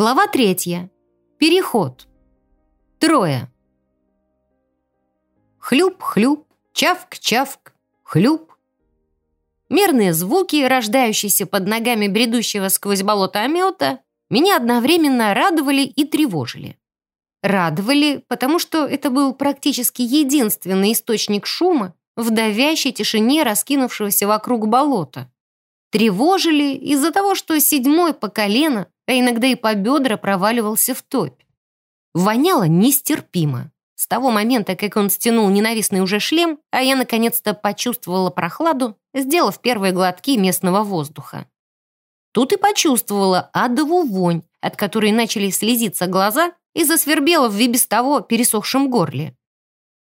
Глава третья. Переход. Трое. Хлюп-хлюп, чавк-чавк, хлюп. Мерные звуки, рождающиеся под ногами бредущего сквозь болото омета, меня одновременно радовали и тревожили. Радовали, потому что это был практически единственный источник шума в давящей тишине раскинувшегося вокруг болота. Тревожили из-за того, что седьмой по колено, а иногда и по бедра проваливался в топь. Воняло нестерпимо. С того момента, как он стянул ненавистный уже шлем, а я наконец-то почувствовала прохладу, сделав первые глотки местного воздуха. Тут и почувствовала адову вонь, от которой начали слезиться глаза и засвербела в без того пересохшем горле.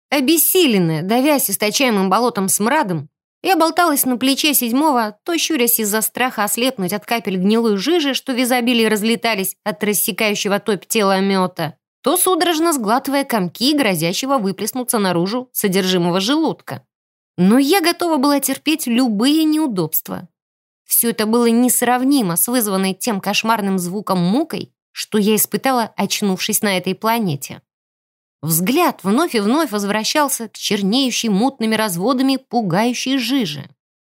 Обессиленная, давясь источаемым болотом смрадом, я болталась на плече седьмого, то щурясь из-за страха ослепнуть от капель гнилой жижи, что в изобилии разлетались от рассекающего топь тела мета, то судорожно сглатывая комки, грозящего выплеснуться наружу содержимого желудка. Но я готова была терпеть любые неудобства. Все это было несравнимо с вызванной тем кошмарным звуком мукой, что я испытала, очнувшись на этой планете. Взгляд вновь и вновь возвращался к чернеющей мутными разводами пугающей жижи.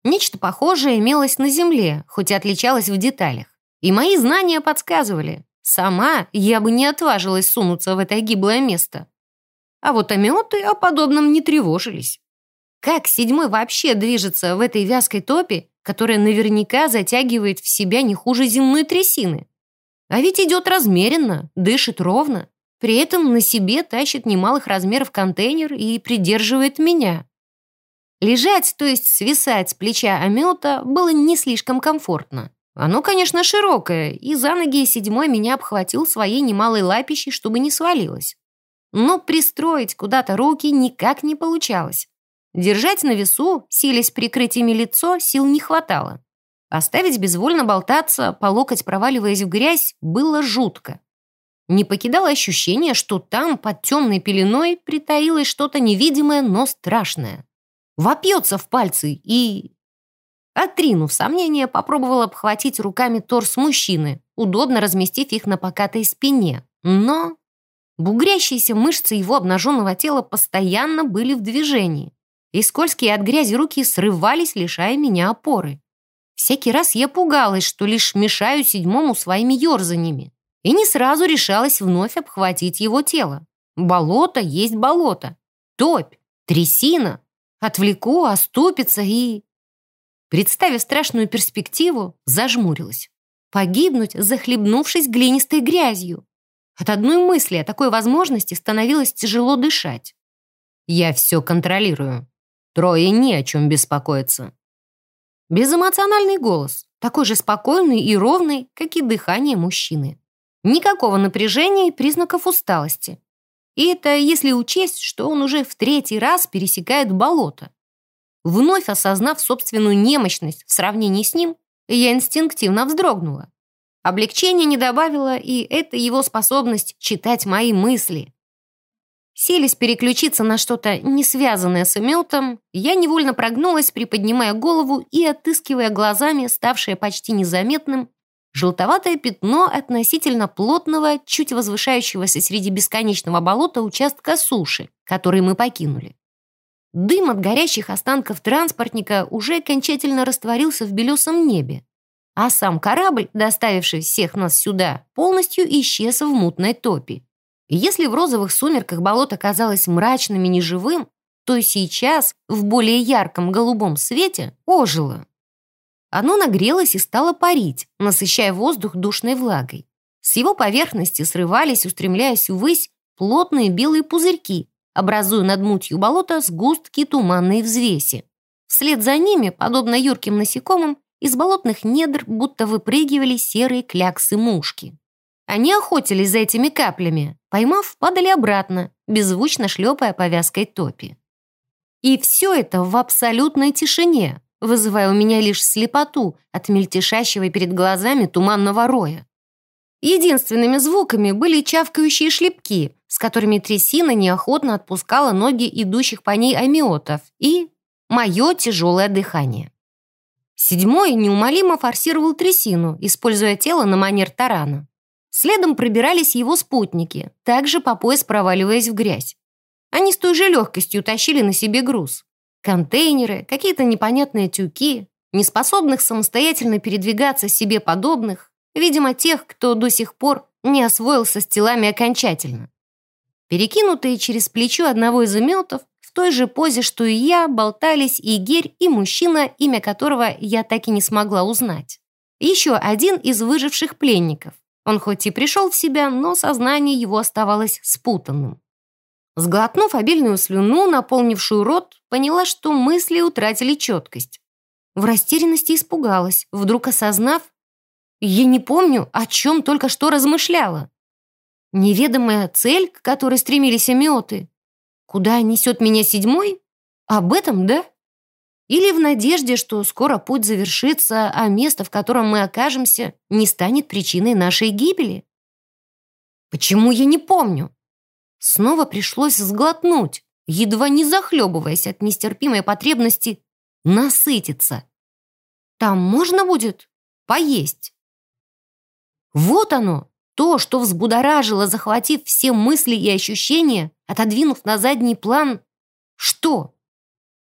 Нечто похожее имелось на Земле, хоть и отличалось в деталях. И мои знания подсказывали. Сама я бы не отважилась сунуться в это гиблое место. А вот ометы о подобном не тревожились. Как седьмой вообще движется в этой вязкой топе, которая наверняка затягивает в себя не хуже земной трясины? А ведь идет размеренно, дышит ровно. При этом на себе тащит немалых размеров контейнер и придерживает меня. Лежать, то есть свисать с плеча омета, было не слишком комфортно. Оно, конечно, широкое, и за ноги седьмой меня обхватил своей немалой лапищей, чтобы не свалилось. Но пристроить куда-то руки никак не получалось. Держать на весу, силясь прикрыть ими лицо, сил не хватало. Оставить безвольно болтаться, по локоть проваливаясь в грязь, было жутко. Не покидало ощущение, что там, под темной пеленой, притаилось что-то невидимое, но страшное. Вопьется в пальцы и... Отринув сомнения, попробовала обхватить руками торс мужчины, удобно разместив их на покатой спине. Но бугрящиеся мышцы его обнаженного тела постоянно были в движении, и скользкие от грязи руки срывались, лишая меня опоры. Всякий раз я пугалась, что лишь мешаю седьмому своими ерзаниями, и не сразу решалась вновь обхватить его тело. Болото есть болото, топь, трясина. Отвлеку, оступится и... Представив страшную перспективу, зажмурилась. Погибнуть, захлебнувшись глинистой грязью. От одной мысли о такой возможности становилось тяжело дышать. «Я все контролирую. Трое не о чем беспокоиться», Безэмоциональный голос, такой же спокойный и ровный, как и дыхание мужчины. Никакого напряжения и признаков усталости. И это если учесть, что он уже в третий раз пересекает болото. Вновь осознав собственную немощность в сравнении с ним, я инстинктивно вздрогнула. Облегчение не добавило и это его способность читать мои мысли. Селись переключиться на что-то не связанное с Эмилтом, я невольно прогнулась, приподнимая голову и отыскивая глазами, ставшее почти незаметным, желтоватое пятно относительно плотного, чуть возвышающегося среди бесконечного болота участка суши, который мы покинули. Дым от горящих останков транспортника уже окончательно растворился в белесом небе, а сам корабль, доставивший всех нас сюда, полностью исчез в мутной топе. Если в розовых сумерках болото казалось мрачным и неживым, то сейчас, в более ярком голубом свете, ожило. Оно нагрелось и стало парить, насыщая воздух душной влагой. С его поверхности срывались, устремляясь ввысь, плотные белые пузырьки, образуя над мутью болота сгустки туманной взвеси. Вслед за ними, подобно юрким насекомым, из болотных недр будто выпрыгивали серые кляксы-мушки. Они охотились за этими каплями, поймав, падали обратно, беззвучно шлепая по вязкой топи. И все это в абсолютной тишине, вызывая у меня лишь слепоту от мельтешащего перед глазами туманного роя. Единственными звуками были чавкающие шлепки, с которыми трясина неохотно отпускала ноги идущих по ней амиотов, и мое тяжелое дыхание. Седьмой неумолимо форсировал трясину, используя тело на манер тарана. Следом пробирались его спутники, также по пояс проваливаясь в грязь. Они с той же легкостью тащили на себе груз. Контейнеры, какие-то непонятные тюки, неспособных самостоятельно передвигаться себе подобных, видимо, тех, кто до сих пор не освоился с телами окончательно. Перекинутые через плечо одного из иметов, в той же позе, что и я, болтались и Герь, и мужчина, имя которого я так и не смогла узнать. Еще один из выживших пленников. Он хоть и пришел в себя, но сознание его оставалось спутанным. Сглотнув обильную слюну, наполнившую рот, поняла, что мысли утратили четкость. В растерянности испугалась, вдруг осознав, я не помню, о чем только что размышляла. Неведомая цель, к которой стремились амиоты. Куда несет меня седьмой? Об этом, да? Или в надежде, что скоро путь завершится, а место, в котором мы окажемся, не станет причиной нашей гибели? Почему я не помню? Снова пришлось сглотнуть, едва не захлебываясь от нестерпимой потребности насытиться. Там можно будет поесть. Вот оно, то, что взбудоражило, захватив все мысли и ощущения, отодвинув на задний план. Что?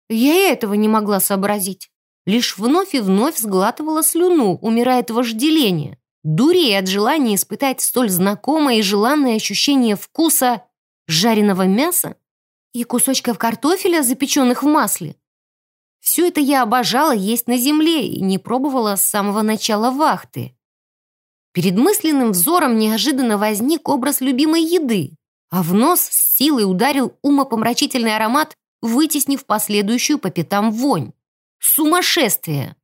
Я этого не могла сообразить. Лишь вновь и вновь сглатывала слюну, умирая от вожделения, дурея от желания испытать столь знакомое и желанное ощущение вкуса жареного мяса и кусочков картофеля, запеченных в масле. Все это я обожала есть на земле и не пробовала с самого начала вахты. Перед мысленным взором неожиданно возник образ любимой еды, а в нос с силой ударил умопомрачительный аромат, вытеснив последующую по пятам вонь. Сумасшествие!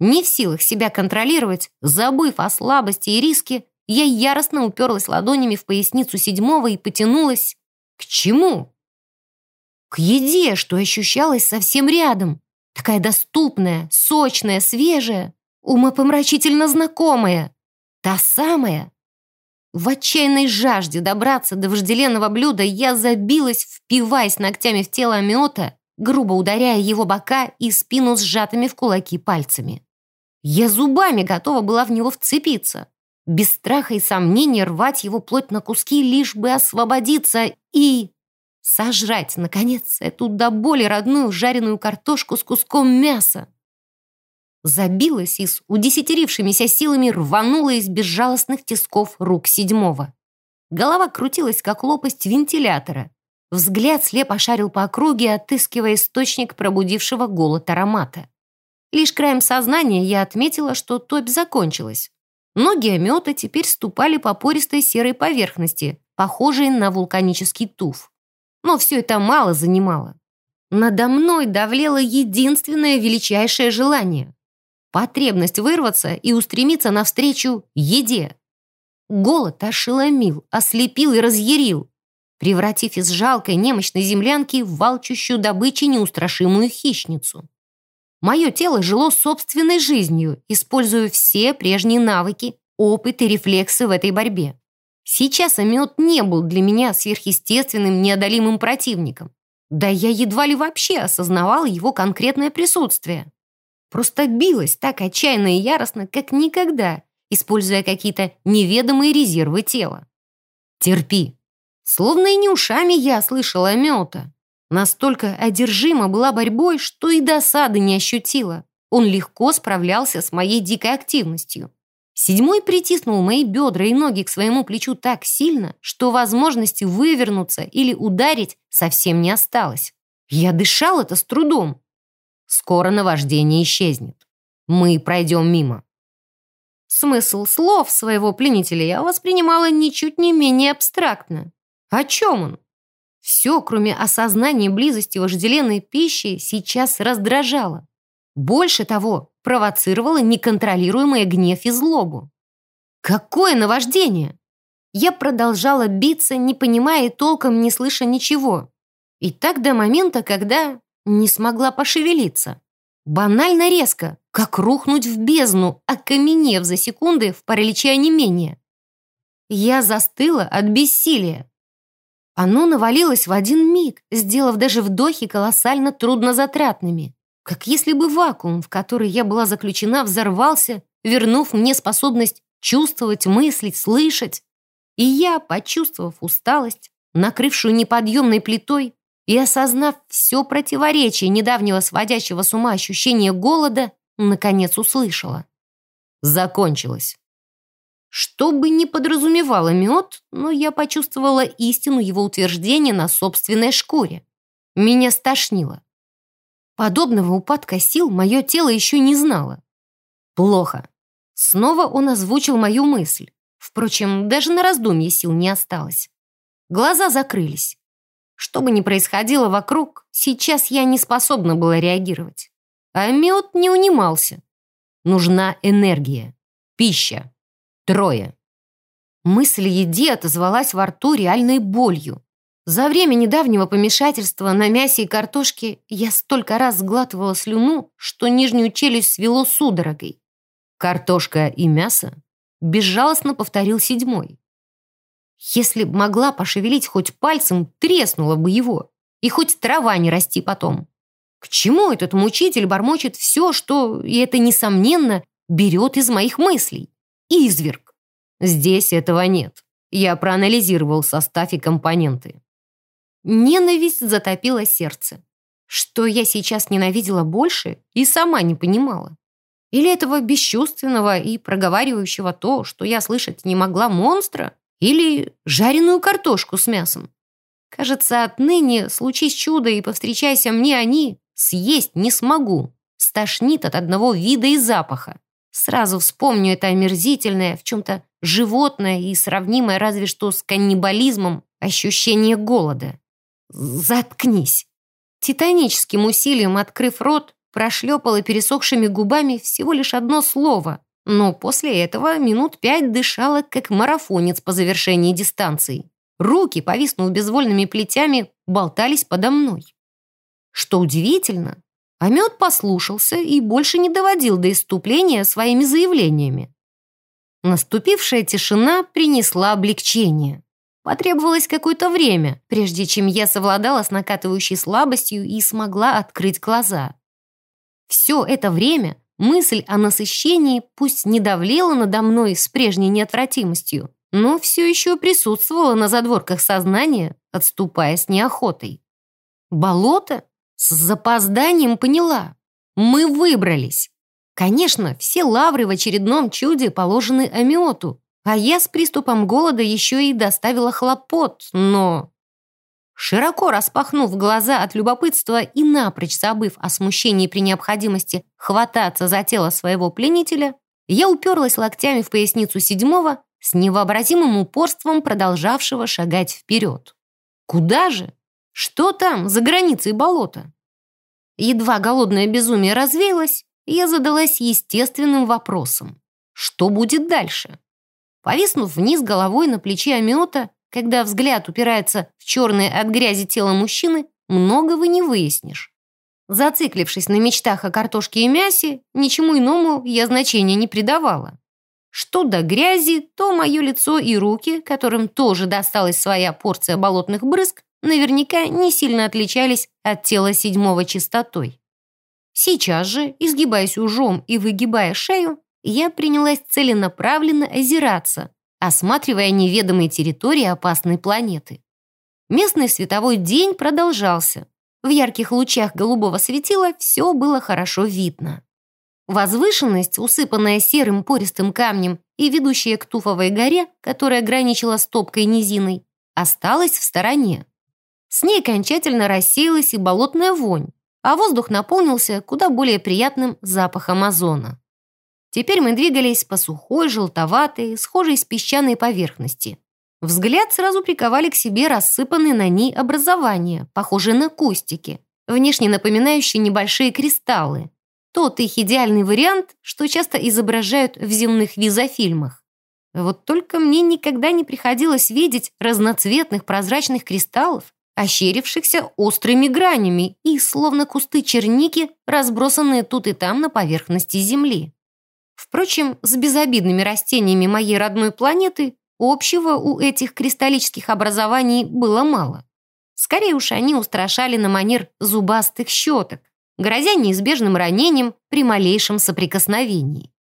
Не в силах себя контролировать, забыв о слабости и риске, я яростно уперлась ладонями в поясницу седьмого и потянулась. К чему? К еде, что ощущалось совсем рядом. Такая доступная, сочная, свежая, умопомрачительно знакомая. Та самая. В отчаянной жажде добраться до вожделенного блюда я забилась, впиваясь ногтями в тело амиота, грубо ударяя его бока и спину сжатыми в кулаки пальцами. Я зубами готова была в него вцепиться, без страха и сомнения рвать его плоть на куски, лишь бы освободиться и... сожрать, наконец, эту до боли родную жареную картошку с куском мяса забилась и с удесятерившимися силами рванула из безжалостных тисков рук седьмого. Голова крутилась, как лопасть вентилятора. Взгляд слепо шарил по округе, отыскивая источник пробудившего голод аромата. Лишь краем сознания я отметила, что топь закончилась. Ноги омета теперь ступали по пористой серой поверхности, похожей на вулканический туф. Но все это мало занимало. Надо мной давлело единственное величайшее желание Потребность вырваться и устремиться навстречу еде. Голод ошеломил, ослепил и разъярил, превратив из жалкой немощной землянки в волчущую добычи неустрашимую хищницу. Мое тело жило собственной жизнью, используя все прежние навыки, опыт и рефлексы в этой борьбе. Сейчас Амет не был для меня сверхъестественным, неодолимым противником. Да я едва ли вообще осознавал его конкретное присутствие. Просто билась так отчаянно и яростно, как никогда, используя какие-то неведомые резервы тела. «Терпи!» Словно и не ушами я слышала Мелта. Настолько одержима была борьбой, что и досады не ощутила. Он легко справлялся с моей дикой активностью. Седьмой притиснул мои бедра и ноги к своему плечу так сильно, что возможности вывернуться или ударить совсем не осталось. Я дышал это с трудом, Скоро наваждение исчезнет. Мы пройдем мимо. Смысл слов своего пленителя я воспринимала ничуть не менее абстрактно. О чем он? Все, кроме осознания близости вожделенной пищи, сейчас раздражало. Больше того, провоцировало неконтролируемый гнев и злобу. Какое наваждение! Я продолжала биться, не понимая и толком не слыша ничего. И так до момента, когда не смогла пошевелиться. Банально резко, как рухнуть в бездну, окаменев за секунды в параличе онемения. Я застыла от бессилия. Оно навалилось в один миг, сделав даже вдохи колоссально труднозатратными. Как если бы вакуум, в который я была заключена, взорвался, вернув мне способность чувствовать, мыслить, слышать. И я, почувствовав усталость, накрывшую неподъемной плитой, и осознав все противоречие недавнего сводящего с ума ощущения голода, наконец услышала. Закончилось. Что бы ни подразумевало мед, но я почувствовала истину его утверждения на собственной шкуре. Меня стошнило. Подобного упадка сил мое тело еще не знало. Плохо. Снова он озвучил мою мысль. Впрочем, даже на раздумье сил не осталось. Глаза закрылись. Что бы ни происходило вокруг, сейчас я не способна была реагировать. А мед не унимался. Нужна энергия, пища. Трое. Мысль еде отозвалась во рту реальной болью. За время недавнего помешательства на мясе и картошке я столько раз сглатывала слюну, что нижнюю челюсть свело судорогой. Картошка и мясо безжалостно повторил седьмой. Если б могла пошевелить хоть пальцем, треснула бы его. И хоть трава не расти потом. К чему этот мучитель бормочет все, что, и это несомненно, берет из моих мыслей? Изверг. Здесь этого нет. Я проанализировал состав и компоненты. Ненависть затопила сердце. Что я сейчас ненавидела больше и сама не понимала. Или этого бесчувственного и проговаривающего то, что я слышать не могла монстра, или жареную картошку с мясом. Кажется, отныне, случись чудо и повстречайся мне они, съесть не смогу. Стошнит от одного вида и запаха. Сразу вспомню это омерзительное, в чем-то животное и сравнимое разве что с каннибализмом ощущение голода. Заткнись. Титаническим усилием, открыв рот, прошлепала пересохшими губами всего лишь одно слово, но после этого минут пять дышала, как марафонец по завершении дистанции. Руки, повиснув безвольными плетями, болтались подо мной. Что удивительно, Амет послушался и больше не доводил до иступления своими заявлениями. Наступившая тишина принесла облегчение. Потребовалось какое-то время, прежде чем я совладала с накатывающей слабостью и смогла открыть глаза. Все это время Мысль о насыщении пусть не давлела надо мной с прежней неотвратимостью, но все еще присутствовала на задворках сознания, отступая с неохотой. Болото? С запозданием поняла. Мы выбрались. Конечно, все лавры в очередном чуде положены Амиоту, а я с приступом голода еще и доставила хлопот, но... Широко распахнув глаза от любопытства и напрочь забыв о смущении при необходимости хвататься за тело своего пленителя, я уперлась локтями в поясницу седьмого с невообразимым упорством продолжавшего шагать вперед. Куда же? Что там, за границей болота? Едва голодное безумие развеялось, я задалась естественным вопросом. Что будет дальше? Повиснув вниз головой на плече Амиота, когда взгляд упирается в черное от грязи тело мужчины, многого не выяснишь. Зациклившись на мечтах о картошке и мясе, ничему иному я значения не придавала. Что до грязи, то мое лицо и руки, которым тоже досталась своя порция болотных брызг, наверняка не сильно отличались от тела седьмого чистотой. Сейчас же, изгибаясь ужом и выгибая шею, я принялась целенаправленно озираться, осматривая неведомые территории опасной планеты. Местный световой день продолжался. В ярких лучах голубого светила все было хорошо видно. Возвышенность, усыпанная серым пористым камнем и ведущая к Туфовой горе, которая граничила с топкой низиной, осталась в стороне. С ней окончательно рассеялась и болотная вонь, а воздух наполнился куда более приятным запахом озона. Теперь мы двигались по сухой, желтоватой, схожей с песчаной поверхности. Взгляд сразу приковали к себе рассыпанные на ней образования, похожие на кустики, внешне напоминающие небольшие кристаллы. Тот их идеальный вариант, что часто изображают в земных визофильмах. Вот только мне никогда не приходилось видеть разноцветных прозрачных кристаллов, ощерившихся острыми гранями и, словно кусты черники, разбросанные тут и там на поверхности Земли. Впрочем, с безобидными растениями моей родной планеты общего у этих кристаллических образований было мало. Скорее уж они устрашали на манер зубастых щеток, грозя неизбежным ранением при малейшем соприкосновении.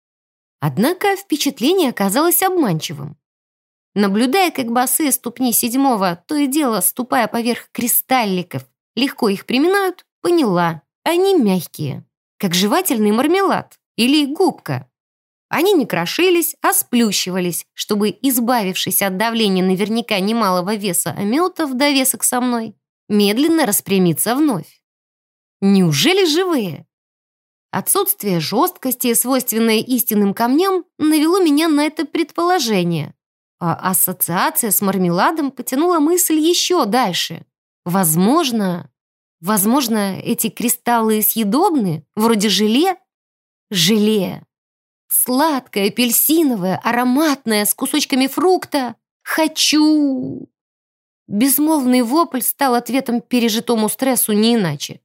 Однако впечатление оказалось обманчивым. Наблюдая, как босые ступни седьмого, то и дело, ступая поверх кристалликов, легко их приминают, поняла, они мягкие, как жевательный мармелад или губка. Они не крошились, а сплющивались, чтобы, избавившись от давления наверняка немалого веса омета в довесок со мной, медленно распрямиться вновь. Неужели живые? Отсутствие жесткости, свойственное истинным камням, навело меня на это предположение. А ассоциация с мармеладом потянула мысль еще дальше. Возможно, возможно, эти кристаллы съедобны, вроде желе? Желе. Сладкое, апельсиновое, ароматное, с кусочками фрукта. Хочу! Безмолвный вопль стал ответом пережитому стрессу не иначе.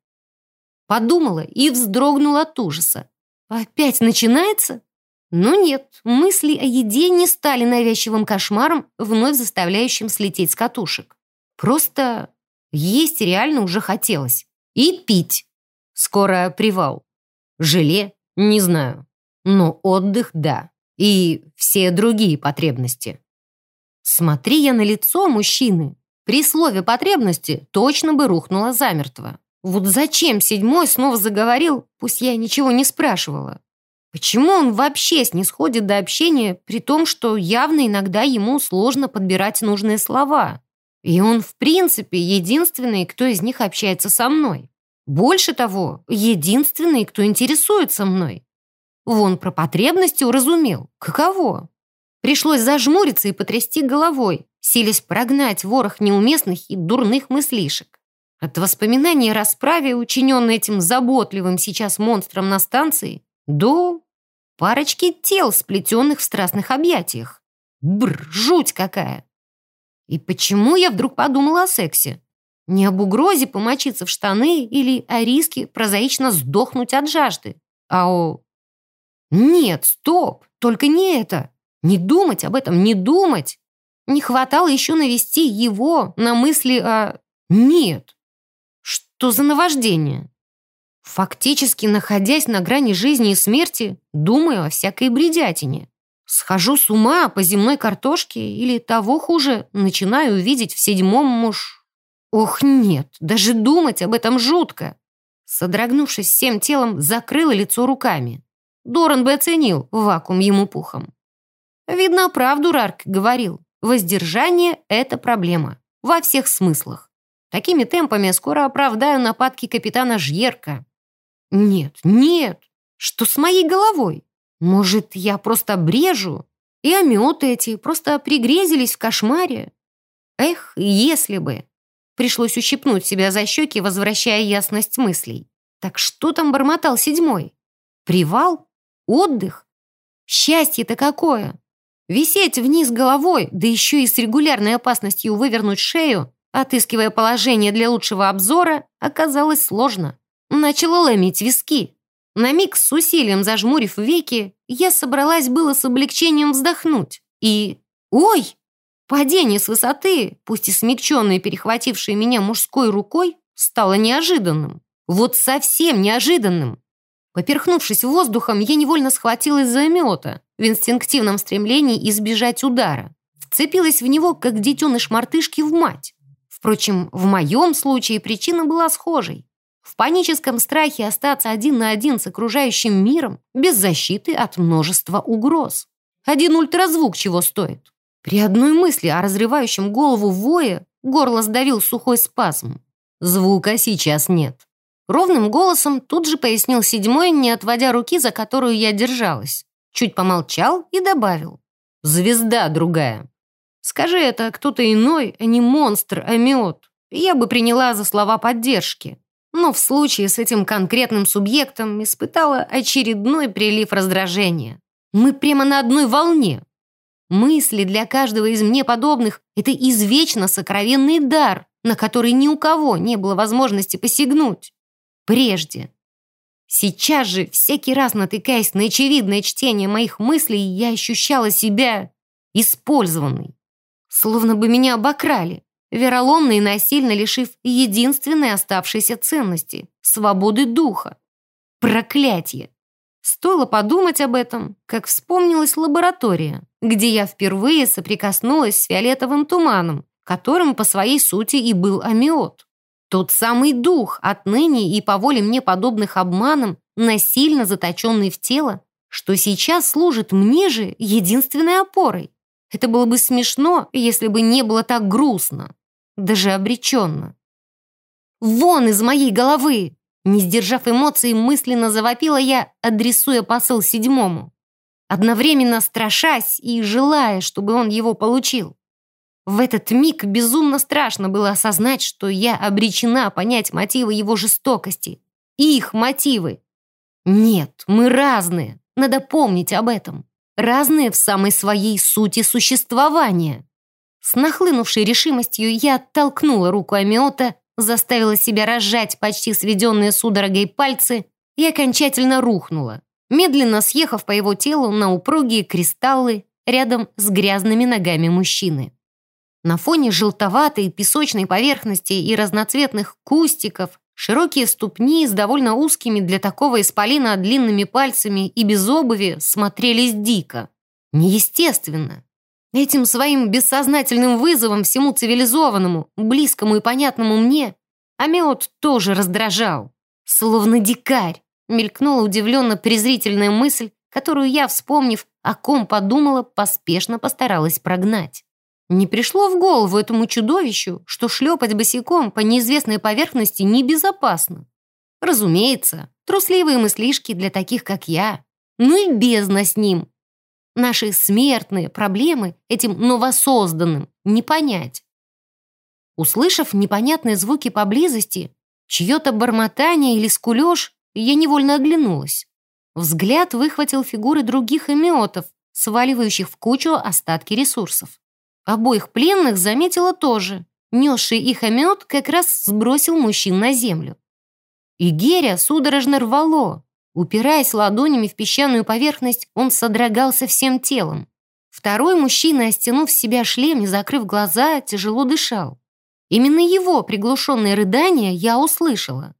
Подумала и вздрогнула от ужаса. Опять начинается? Но нет, мысли о еде не стали навязчивым кошмаром, вновь заставляющим слететь с катушек. Просто есть реально уже хотелось. И пить. Скоро привал. Желе? Не знаю. Но отдых – да. И все другие потребности. Смотри я на лицо мужчины. При слове «потребности» точно бы рухнула замертво. Вот зачем седьмой снова заговорил, пусть я ничего не спрашивала? Почему он вообще снисходит до общения, при том, что явно иногда ему сложно подбирать нужные слова? И он, в принципе, единственный, кто из них общается со мной. Больше того, единственный, кто интересуется мной. Вон про потребности уразумел. Каково? Пришлось зажмуриться и потрясти головой, силясь прогнать ворох неуместных и дурных мыслишек. От воспоминаний о расправе, учиненной этим заботливым сейчас монстром на станции, до парочки тел, сплетенных в страстных объятиях. Бр, жуть какая! И почему я вдруг подумала о сексе? Не об угрозе помочиться в штаны или о риске прозаично сдохнуть от жажды, а о... Нет, стоп, только не это. Не думать об этом, не думать. Не хватало еще навести его на мысли о... Нет, что за наваждение? Фактически, находясь на грани жизни и смерти, думаю о всякой бредятине. Схожу с ума по земной картошке или, того хуже, начинаю видеть в седьмом муж... Ох, нет, даже думать об этом жутко. Содрогнувшись всем телом, закрыла лицо руками. Доран бы оценил вакуум ему пухом. Видно, правду Рарк говорил. Воздержание — это проблема. Во всех смыслах. Такими темпами скоро оправдаю нападки капитана Жьерка. Нет, нет, что с моей головой? Может, я просто брежу? И ометы эти просто пригрезились в кошмаре? Эх, если бы. Пришлось ущипнуть себя за щеки, возвращая ясность мыслей. Так что там бормотал седьмой? Привал? Отдых? Счастье-то какое! Висеть вниз головой, да еще и с регулярной опасностью вывернуть шею, Отыскивая положение для лучшего обзора, оказалось сложно. Начала ломить виски. На миг с усилием зажмурив веки, я собралась было с облегчением вздохнуть. И... Ой! Падение с высоты, пусть и смягченное перехватившее меня мужской рукой, стало неожиданным. Вот совсем неожиданным. Поперхнувшись воздухом, я невольно схватилась за омета в инстинктивном стремлении избежать удара. Вцепилась в него, как детеныш мартышки в мать. Впрочем, в моем случае причина была схожей. В паническом страхе остаться один на один с окружающим миром, без защиты от множества угроз. Один ультразвук чего стоит. При одной мысли о разрывающем голову вое горло сдавил сухой спазм. Звука сейчас нет. Ровным голосом тут же пояснил седьмой, не отводя руки, за которую я держалась. Чуть помолчал и добавил. «Звезда другая. Скажи это кто-то иной, а не монстр, а мед. Я бы приняла за слова поддержки. Но в случае с этим конкретным субъектом испытала очередной прилив раздражения. Мы прямо на одной волне. Мысли для каждого из мне подобных — это извечно сокровенный дар, на который ни у кого не было возможности посягнуть. Прежде. Сейчас же, всякий раз натыкаясь на очевидное чтение моих мыслей, я ощущала себя использованной словно бы меня обокрали, вероломно и насильно лишив единственной оставшейся ценности — свободы духа. Проклятие! Стоило подумать об этом, как вспомнилась лаборатория, где я впервые соприкоснулась с фиолетовым туманом, которым по своей сути и был амиот. Тот самый дух, отныне и по воле мне подобных обманам, насильно заточенный в тело, что сейчас служит мне же единственной опорой. Это было бы смешно, если бы не было так грустно, даже обреченно. «Вон из моей головы!» Не сдержав эмоций, мысленно завопила я, адресуя посыл седьмому. Одновременно страшась и желая, чтобы он его получил. В этот миг безумно страшно было осознать, что я обречена понять мотивы его жестокости. Их мотивы. Нет, мы разные. Надо помнить об этом. Разные в самой своей сути существования. С нахлынувшей решимостью я оттолкнула руку Амиота заставила себя разжать почти сведенные судорогой пальцы и окончательно рухнула, медленно съехав по его телу на упругие кристаллы рядом с грязными ногами мужчины. На фоне желтоватой песочной поверхности и разноцветных кустиков широкие ступни с довольно узкими для такого исполина длинными пальцами и без обуви смотрелись дико. Неестественно. Этим своим бессознательным вызовом всему цивилизованному, близкому и понятному мне, Амиот тоже раздражал. Словно дикарь, мелькнула удивленно презрительная мысль, которую я, вспомнив, о ком подумала, поспешно постаралась прогнать. Не пришло в голову этому чудовищу, что шлепать босиком по неизвестной поверхности небезопасно. Разумеется, трусливые мыслишки для таких, как я. Ну и бездна с ним, Наши смертные проблемы этим новосозданным не понять. Услышав непонятные звуки поблизости, чье-то бормотание или скулеж, я невольно оглянулась. Взгляд выхватил фигуры других эмиотов, сваливающих в кучу остатки ресурсов. Обоих пленных заметила тоже. Несший их эмиот как раз сбросил мужчин на землю. И Геря судорожно рвало, Упираясь ладонями в песчаную поверхность, он содрогался всем телом. Второй мужчина, остянув с себя шлем и закрыв глаза, тяжело дышал. Именно его приглушенное рыдание я услышала.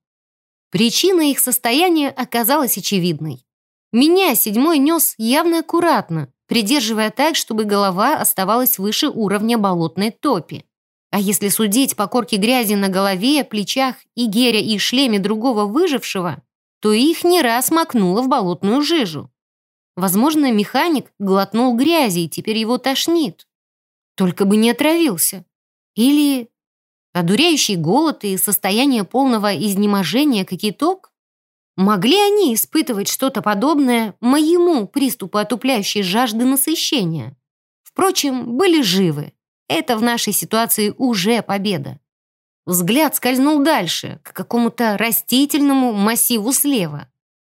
Причина их состояния оказалась очевидной. Меня седьмой нес явно аккуратно, придерживая так, чтобы голова оставалась выше уровня болотной топи. А если судить по корке грязи на голове, плечах и геря и шлеме другого выжившего, то их не раз макнуло в болотную жижу. Возможно, механик глотнул грязи, и теперь его тошнит. Только бы не отравился. Или одуряющий голод и состояние полного изнеможения как итог? Могли они испытывать что-то подобное моему приступу отупляющей жажды насыщения? Впрочем, были живы. Это в нашей ситуации уже победа. Взгляд скользнул дальше, к какому-то растительному массиву слева.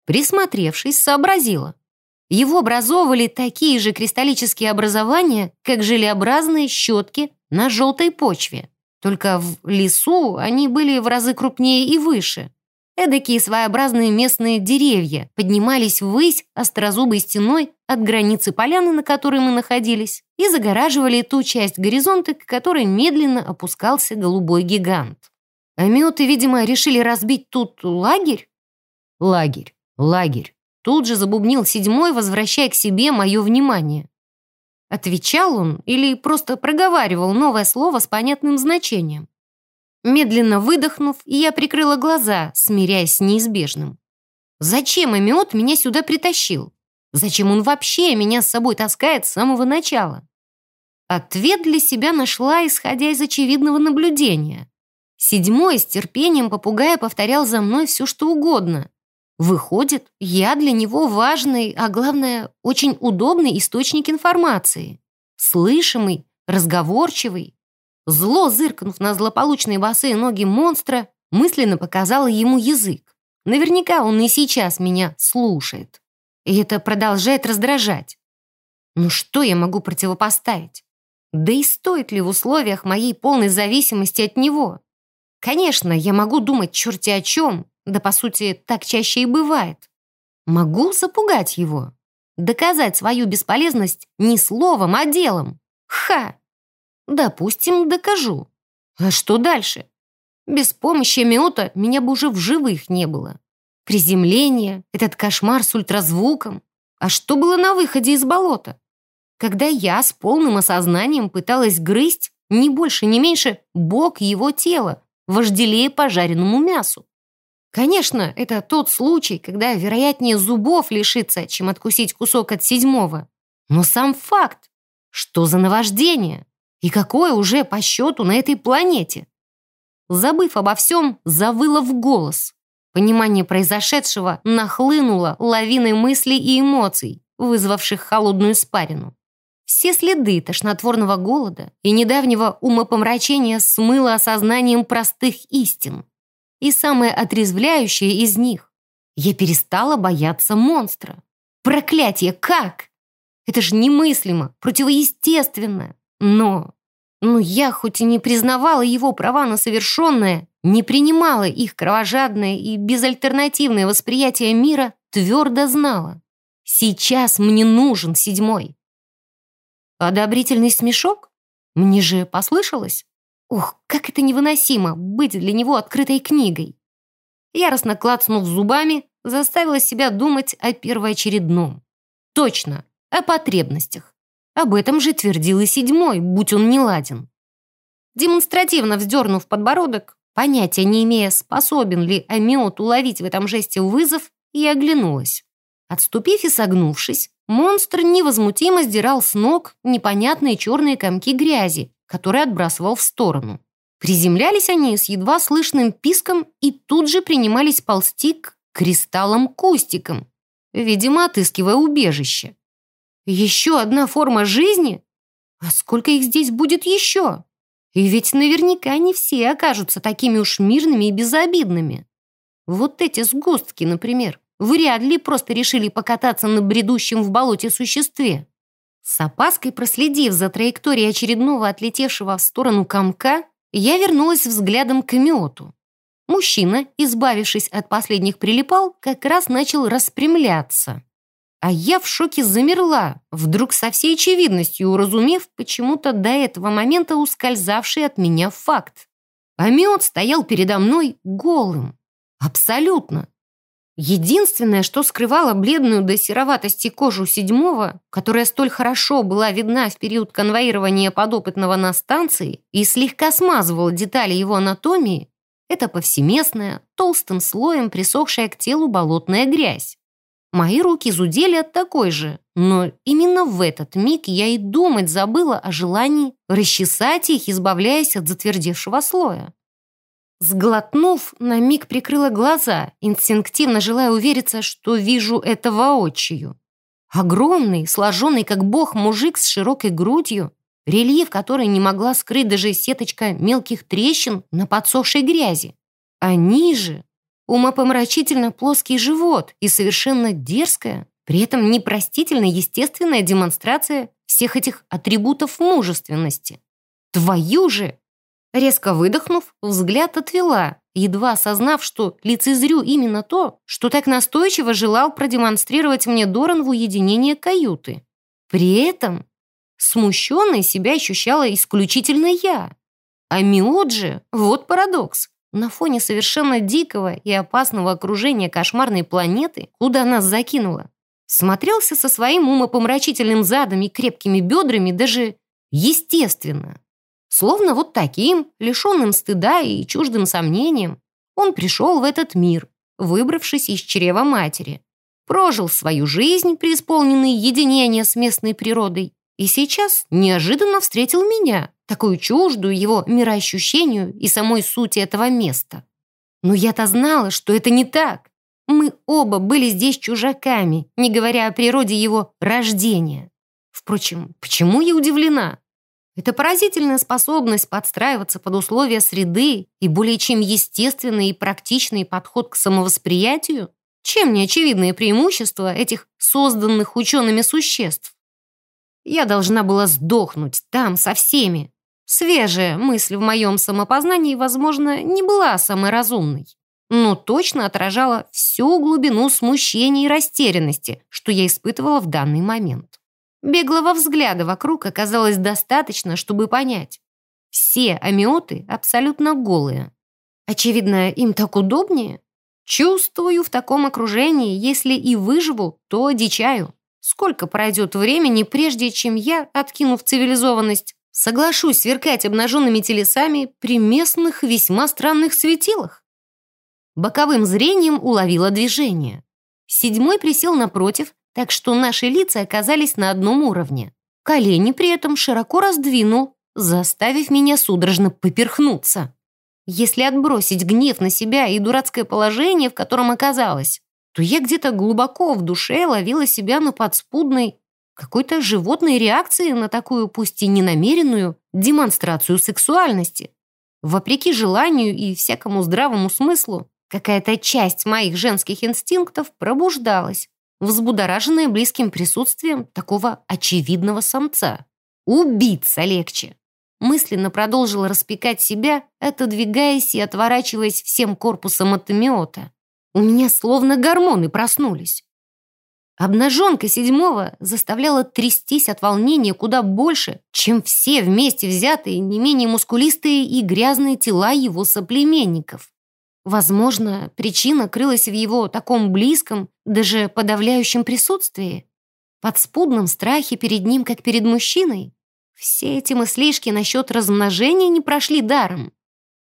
Присмотревшись, сообразила. Его образовывали такие же кристаллические образования, как желеобразные щетки на желтой почве. Только в лесу они были в разы крупнее и выше. Эдакие своеобразные местные деревья поднимались ввысь острозубой стеной от границы поляны, на которой мы находились, и загораживали ту часть горизонта, к которой медленно опускался голубой гигант. Амиоты, видимо, решили разбить тут лагерь? Лагерь, лагерь. Тут же забубнил седьмой, возвращая к себе мое внимание. Отвечал он или просто проговаривал новое слово с понятным значением? Медленно выдохнув, я прикрыла глаза, смиряясь с неизбежным. Зачем Эмиот меня сюда притащил? Зачем он вообще меня с собой таскает с самого начала? Ответ для себя нашла, исходя из очевидного наблюдения. Седьмой с терпением попугая повторял за мной все, что угодно. Выходит, я для него важный, а главное, очень удобный источник информации. Слышимый, разговорчивый, Зло, зыркнув на злополучные босые ноги монстра, мысленно показала ему язык. Наверняка он и сейчас меня слушает. И это продолжает раздражать. Ну что я могу противопоставить? Да и стоит ли в условиях моей полной зависимости от него? Конечно, я могу думать черти о чем, да по сути так чаще и бывает. Могу запугать его, доказать свою бесполезность не словом, а делом. Ха! Допустим, докажу. А что дальше? Без помощи Миота меня бы уже в живых не было. Приземление, этот кошмар с ультразвуком. А что было на выходе из болота? Когда я с полным осознанием пыталась грызть, не больше, не меньше, бок его тела, вожделея пожаренному мясу. Конечно, это тот случай, когда вероятнее зубов лишиться, чем откусить кусок от седьмого. Но сам факт, что за наваждение? И какое уже по счету на этой планете? Забыв обо всем, завыла в голос. Понимание произошедшего нахлынуло лавиной мыслей и эмоций, вызвавших холодную спарину. Все следы тошнотворного голода и недавнего умопомрачения смыло осознанием простых истин. И самое отрезвляющее из них — я перестала бояться монстра. Проклятие, как? Это же немыслимо, противоестественно. Но... Но я, хоть и не признавала его права на совершенное, не принимала их кровожадное и безальтернативное восприятие мира, твердо знала. Сейчас мне нужен седьмой. Одобрительный смешок? Мне же послышалось? Ух, как это невыносимо, быть для него открытой книгой. Яростно клацнув зубами, заставила себя думать о первоочередном. Точно, о потребностях. Об этом же твердил и седьмой, будь он неладен. Демонстративно вздернув подбородок, понятия не имея, способен ли Амиот уловить в этом жесте вызов, я оглянулась. Отступив и согнувшись, монстр невозмутимо сдирал с ног непонятные черные комки грязи, которые отбрасывал в сторону. Приземлялись они с едва слышным писком и тут же принимались ползти к кристаллам-кустикам, видимо, отыскивая убежище. Еще одна форма жизни? А сколько их здесь будет еще? И ведь наверняка не все окажутся такими уж мирными и безобидными. Вот эти сгустки, например, вряд ли просто решили покататься на бредущем в болоте существе. С опаской проследив за траекторией очередного отлетевшего в сторону комка, я вернулась взглядом к Эмиоту. Мужчина, избавившись от последних прилипал, как раз начал распрямляться. А я в шоке замерла, вдруг со всей очевидностью уразумев почему-то до этого момента ускользавший от меня факт. Амиот стоял передо мной голым. Абсолютно. Единственное, что скрывало бледную до сероватости кожу седьмого, которая столь хорошо была видна в период конвоирования подопытного на станции и слегка смазывала детали его анатомии, это повсеместная, толстым слоем присохшая к телу болотная грязь. Мои руки зудели от такой же, но именно в этот миг я и думать забыла о желании расчесать их, избавляясь от затвердевшего слоя. Сглотнув, на миг прикрыла глаза, инстинктивно желая увериться, что вижу это воочию. Огромный, сложенный как бог мужик с широкой грудью, рельеф которой не могла скрыть даже сеточка мелких трещин на подсохшей грязи. А ниже умопомрачительно плоский живот и совершенно дерзкая, при этом непростительно естественная демонстрация всех этих атрибутов мужественности. Твою же! Резко выдохнув, взгляд отвела, едва осознав, что лицезрю именно то, что так настойчиво желал продемонстрировать мне Доран в уединении каюты. При этом смущенной себя ощущала исключительно я. А Миоджи, вот парадокс, на фоне совершенно дикого и опасного окружения кошмарной планеты, куда нас закинуло, смотрелся со своим умопомрачительным задом и крепкими бедрами даже естественно. Словно вот таким, лишенным стыда и чуждым сомнением, он пришел в этот мир, выбравшись из чрева матери, прожил свою жизнь, преисполненный единения с местной природой, и сейчас неожиданно встретил меня, такую чуждую его мироощущению и самой сути этого места. Но я-то знала, что это не так. Мы оба были здесь чужаками, не говоря о природе его рождения. Впрочем, почему я удивлена? Это поразительная способность подстраиваться под условия среды и более чем естественный и практичный подход к самовосприятию, чем неочевидные преимущества этих созданных учеными существ. Я должна была сдохнуть там со всеми, Свежая мысль в моем самопознании, возможно, не была самой разумной, но точно отражала всю глубину смущения и растерянности, что я испытывала в данный момент. Беглого взгляда вокруг оказалось достаточно, чтобы понять. Все амиоты абсолютно голые. Очевидно, им так удобнее. Чувствую в таком окружении, если и выживу, то одичаю. Сколько пройдет времени, прежде чем я, откинув цивилизованность, соглашусь сверкать обнаженными телесами при местных весьма странных светилах? Боковым зрением уловила движение. Седьмой присел напротив, так что наши лица оказались на одном уровне. Колени при этом широко раздвинул, заставив меня судорожно поперхнуться. Если отбросить гнев на себя и дурацкое положение, в котором оказалась, то я где-то глубоко в душе ловила себя на подспудной какой-то животной реакции на такую, пусть и ненамеренную, демонстрацию сексуальности. Вопреки желанию и всякому здравому смыслу, какая-то часть моих женских инстинктов пробуждалась, взбудораженная близким присутствием такого очевидного самца. Убиться легче мысленно продолжила распекать себя, отодвигаясь и отворачиваясь всем корпусом от амиота. У меня словно гормоны проснулись. Обнаженка седьмого заставляла трястись от волнения куда больше, чем все вместе взятые не менее мускулистые и грязные тела его соплеменников. Возможно, причина крылась в его таком близком, даже подавляющем присутствии, подспудном страхе перед ним, как перед мужчиной. Все эти мыслишки насчет размножения не прошли даром.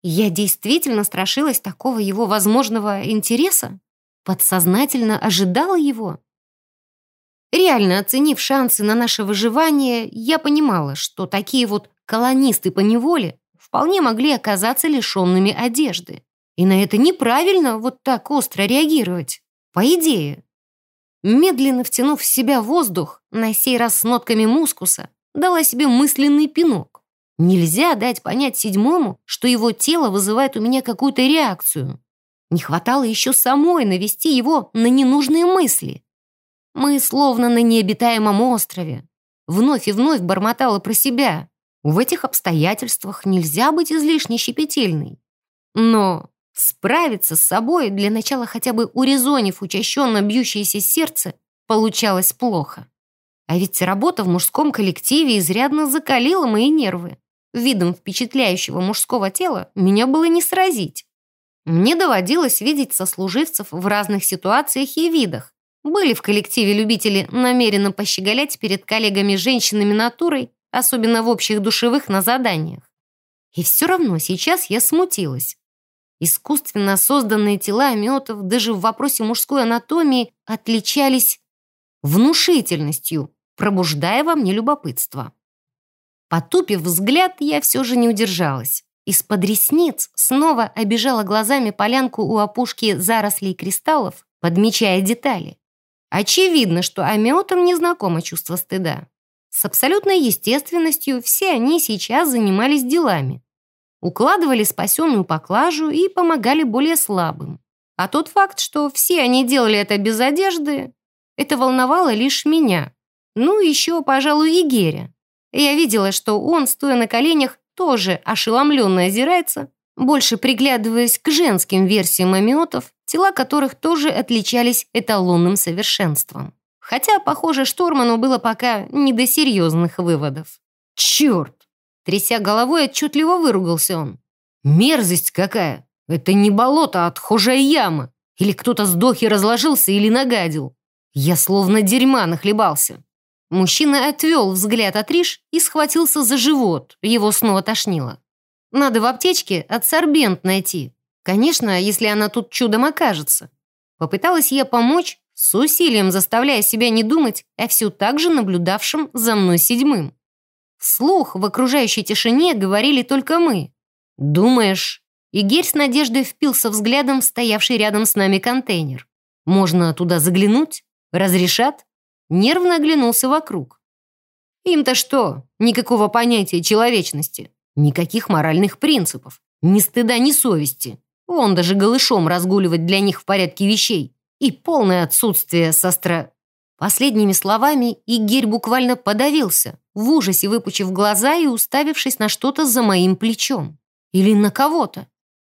Я действительно страшилась такого его возможного интереса, подсознательно ожидала его. Реально оценив шансы на наше выживание, я понимала, что такие вот колонисты по неволе вполне могли оказаться лишенными одежды. И на это неправильно вот так остро реагировать. По идее. Медленно втянув в себя воздух, на сей раз с нотками мускуса, дала себе мысленный пинок. Нельзя дать понять седьмому, что его тело вызывает у меня какую-то реакцию. Не хватало еще самой навести его на ненужные мысли. Мы словно на необитаемом острове. Вновь и вновь бормотала про себя. В этих обстоятельствах нельзя быть излишне щепетильной. Но справиться с собой, для начала хотя бы урезонив учащенно бьющееся сердце, получалось плохо. А ведь работа в мужском коллективе изрядно закалила мои нервы. Видом впечатляющего мужского тела меня было не сразить. Мне доводилось видеть сослуживцев в разных ситуациях и видах. Были в коллективе любители намеренно пощеголять перед коллегами-женщинами натурой, особенно в общих душевых на заданиях. И все равно сейчас я смутилась. Искусственно созданные тела ометов даже в вопросе мужской анатомии отличались внушительностью, пробуждая во мне любопытство. Потупив взгляд, я все же не удержалась. Из-под ресниц снова обижала глазами полянку у опушки зарослей кристаллов, подмечая детали. Очевидно, что амиотам не знакомо чувство стыда. С абсолютной естественностью все они сейчас занимались делами. Укладывали спасенную поклажу и помогали более слабым. А тот факт, что все они делали это без одежды, это волновало лишь меня, ну, еще, пожалуй, и Геря. Я видела, что он, стоя на коленях, тоже ошеломленно озирается, больше приглядываясь к женским версиям амиотов, тела которых тоже отличались эталонным совершенством. Хотя, похоже, Шторману было пока не до серьезных выводов. «Черт!» Тряся головой, отчетливо выругался он. «Мерзость какая! Это не болото, а отхожая яма! Или кто-то сдох и разложился, или нагадил! Я словно дерьма нахлебался!» Мужчина отвел взгляд от Риш и схватился за живот. Его снова тошнило. Надо в аптечке адсорбент найти. Конечно, если она тут чудом окажется. Попыталась я помочь, с усилием заставляя себя не думать а все так же наблюдавшим за мной седьмым. Слух в окружающей тишине говорили только мы. «Думаешь?» Игерь с надеждой впился взглядом в стоявший рядом с нами контейнер. «Можно туда заглянуть? Разрешат?» нервно оглянулся вокруг. Им-то что? Никакого понятия человечности, никаких моральных принципов, ни стыда, ни совести. Вон даже голышом разгуливать для них в порядке вещей. И полное отсутствие состра... Последними словами Игирь буквально подавился, в ужасе выпучив глаза и уставившись на что-то за моим плечом. Или на кого-то.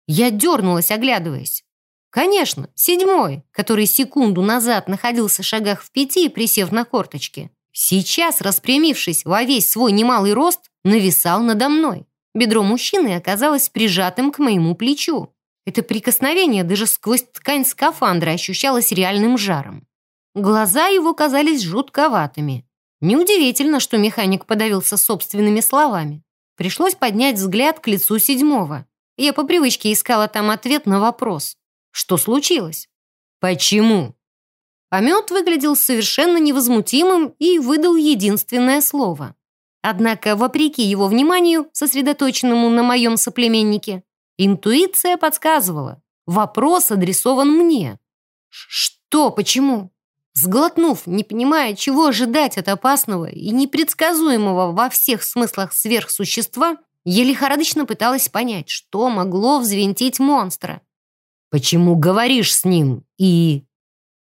Я дернулась, оглядываясь. Конечно, седьмой, который секунду назад находился в шагах в пяти, присев на корточки. Сейчас, распрямившись во весь свой немалый рост, нависал надо мной. Бедро мужчины оказалось прижатым к моему плечу. Это прикосновение даже сквозь ткань скафандра ощущалось реальным жаром. Глаза его казались жутковатыми. Неудивительно, что механик подавился собственными словами. Пришлось поднять взгляд к лицу седьмого. Я по привычке искала там ответ на вопрос. Что случилось? Почему? Помет выглядел совершенно невозмутимым и выдал единственное слово. Однако, вопреки его вниманию, сосредоточенному на моем соплеменнике, интуиция подсказывала. Вопрос адресован мне. Что, почему? Сглотнув, не понимая, чего ожидать от опасного и непредсказуемого во всех смыслах сверхсущества, я лихорадочно пыталась понять, что могло взвинтить монстра. «Почему говоришь с ним?» И...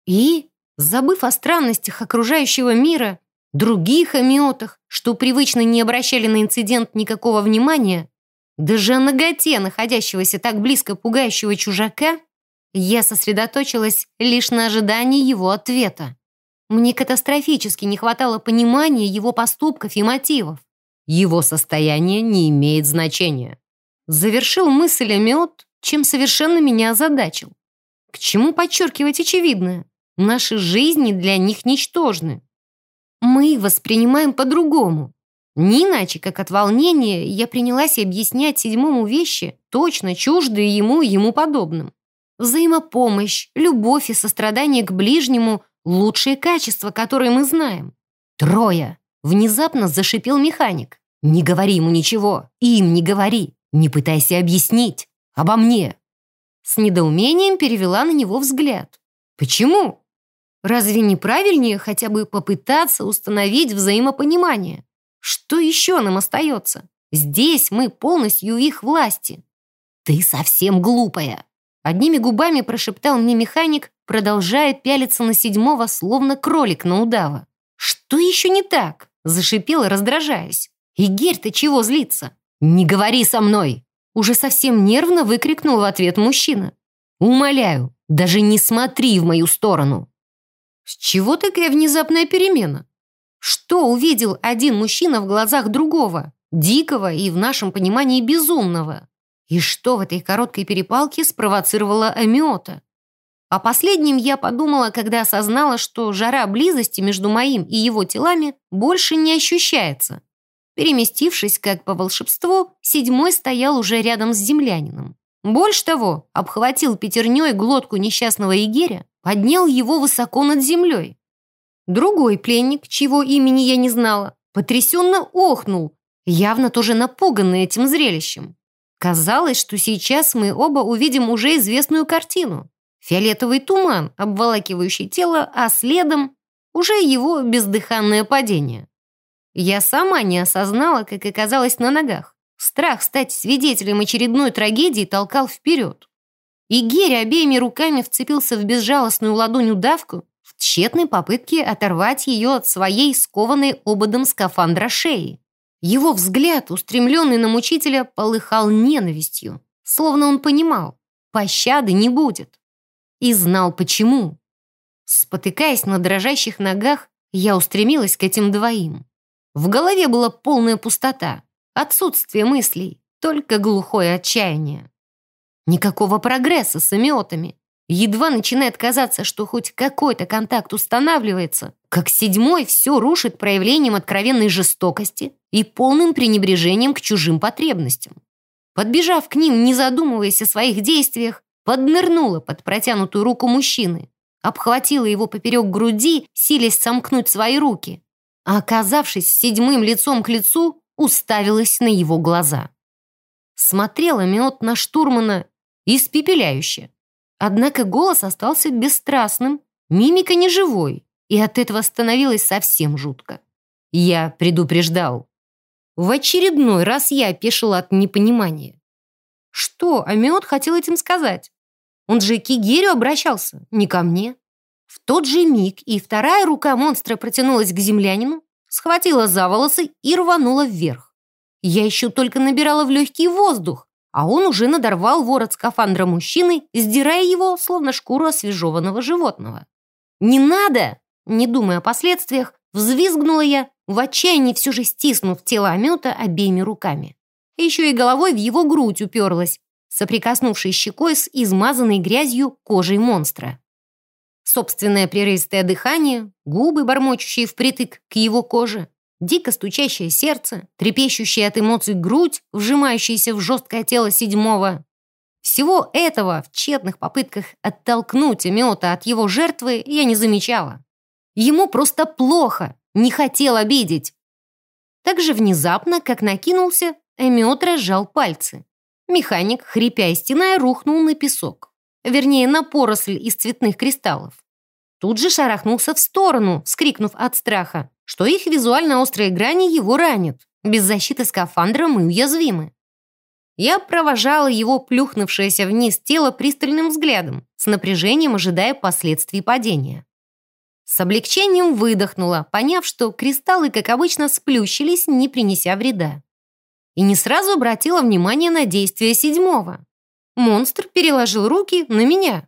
И, забыв о странностях окружающего мира, других амиотах, что привычно не обращали на инцидент никакого внимания, даже о ноготе находящегося так близко пугающего чужака, я сосредоточилась лишь на ожидании его ответа. Мне катастрофически не хватало понимания его поступков и мотивов. Его состояние не имеет значения. Завершил мысль Амиот, чем совершенно меня озадачил. К чему подчеркивать очевидное? Наши жизни для них ничтожны. Мы их воспринимаем по-другому. Не иначе, как от волнения, я принялась объяснять седьмому вещи, точно чуждые ему и ему подобным. Взаимопомощь, любовь и сострадание к ближнему — лучшие качества, которые мы знаем. Трое. Внезапно зашипел механик. «Не говори ему ничего, им не говори, не пытайся объяснить. Обо мне». С недоумением перевела на него взгляд. «Почему? Разве не правильнее хотя бы попытаться установить взаимопонимание? Что еще нам остается? Здесь мы полностью их власти». «Ты совсем глупая», Одними губами прошептал мне механик, продолжая пялиться на седьмого, словно кролик на удава. «Что еще не так?» – зашипела, раздражаясь. «И Герь-то чего злится?» «Не говори со мной!» Уже совсем нервно выкрикнул в ответ мужчина. «Умоляю, даже не смотри в мою сторону!» С чего такая внезапная перемена? Что увидел один мужчина в глазах другого, дикого и в нашем понимании безумного? И что в этой короткой перепалке спровоцировало Амиота? О последнем я подумала, когда осознала, что жара близости между моим и его телами больше не ощущается. Переместившись, как по волшебству, седьмой стоял уже рядом с землянином. Больше того, обхватил пятерней глотку несчастного Игеря, поднял его высоко над землей. Другой пленник, чьего имени я не знала, потрясенно охнул, явно тоже напуганный этим зрелищем. Казалось, что сейчас мы оба увидим уже известную картину. Фиолетовый туман, обволакивающий тело, а следом уже его бездыханное падение. Я сама не осознала, как оказалась на ногах. Страх стать свидетелем очередной трагедии толкал вперед. И Герри обеими руками вцепился в безжалостную ладонь удавку в тщетной попытке оторвать ее от своей скованной ободом скафандра шеи. Его взгляд, устремленный на мучителя, полыхал ненавистью, словно он понимал, пощады не будет. И знал почему. Спотыкаясь на дрожащих ногах, я устремилась к этим двоим. В голове была полная пустота, отсутствие мыслей, только глухое отчаяние. Никакого прогресса с эмиотами. Едва начинает казаться, что хоть какой-то контакт устанавливается, как седьмой все рушит проявлением откровенной жестокости и полным пренебрежением к чужим потребностям. Подбежав к ним, не задумываясь о своих действиях, поднырнула под протянутую руку мужчины, обхватила его поперек груди, силясь сомкнуть свои руки, а оказавшись седьмым лицом к лицу, уставилась на его глаза. Смотрела Меот на штурмана испепеляюще. Однако голос остался бесстрастным, мимика неживой, и от этого становилось совсем жутко. Я предупреждал. В очередной раз я опешила от непонимания. Что Амиот хотел этим сказать? Он же к Игерю обращался, не ко мне. В тот же миг и вторая рука монстра протянулась к землянину, схватила за волосы и рванула вверх. Я еще только набирала в легкий воздух, а он уже надорвал ворот скафандра мужчины, сдирая его, словно шкуру освежеванного животного. «Не надо!» Не думая о последствиях, взвизгнула я, в отчаянии все же стиснув тело Амета обеими руками. Еще и головой в его грудь уперлась. соприкоснувшись щекой с измазанной грязью кожей монстра. Собственное прерывистое дыхание, губы, бормочущие впритык к его коже, дико стучащее сердце, трепещущая от эмоций грудь, вжимающаяся в жесткое тело седьмого. Всего этого в тщетных попытках оттолкнуть Эмиота от его жертвы я не замечала. Ему просто плохо, не хотел обидеть. Так же внезапно, как накинулся, Эмиот разжал пальцы. Механик, хрипя и стеная, рухнул на песок. Вернее, на поросль из цветных кристаллов. Тут же шарахнулся в сторону, вскрикнув от страха, что их визуально острые грани его ранят. Без защиты скафандра мы уязвимы. Я провожала его плюхнувшееся вниз тело пристальным взглядом, с напряжением ожидая последствий падения. С облегчением выдохнула, поняв, что кристаллы, как обычно, сплющились, не принеся вреда. И не сразу обратила внимание на действия седьмого. Монстр переложил руки на меня,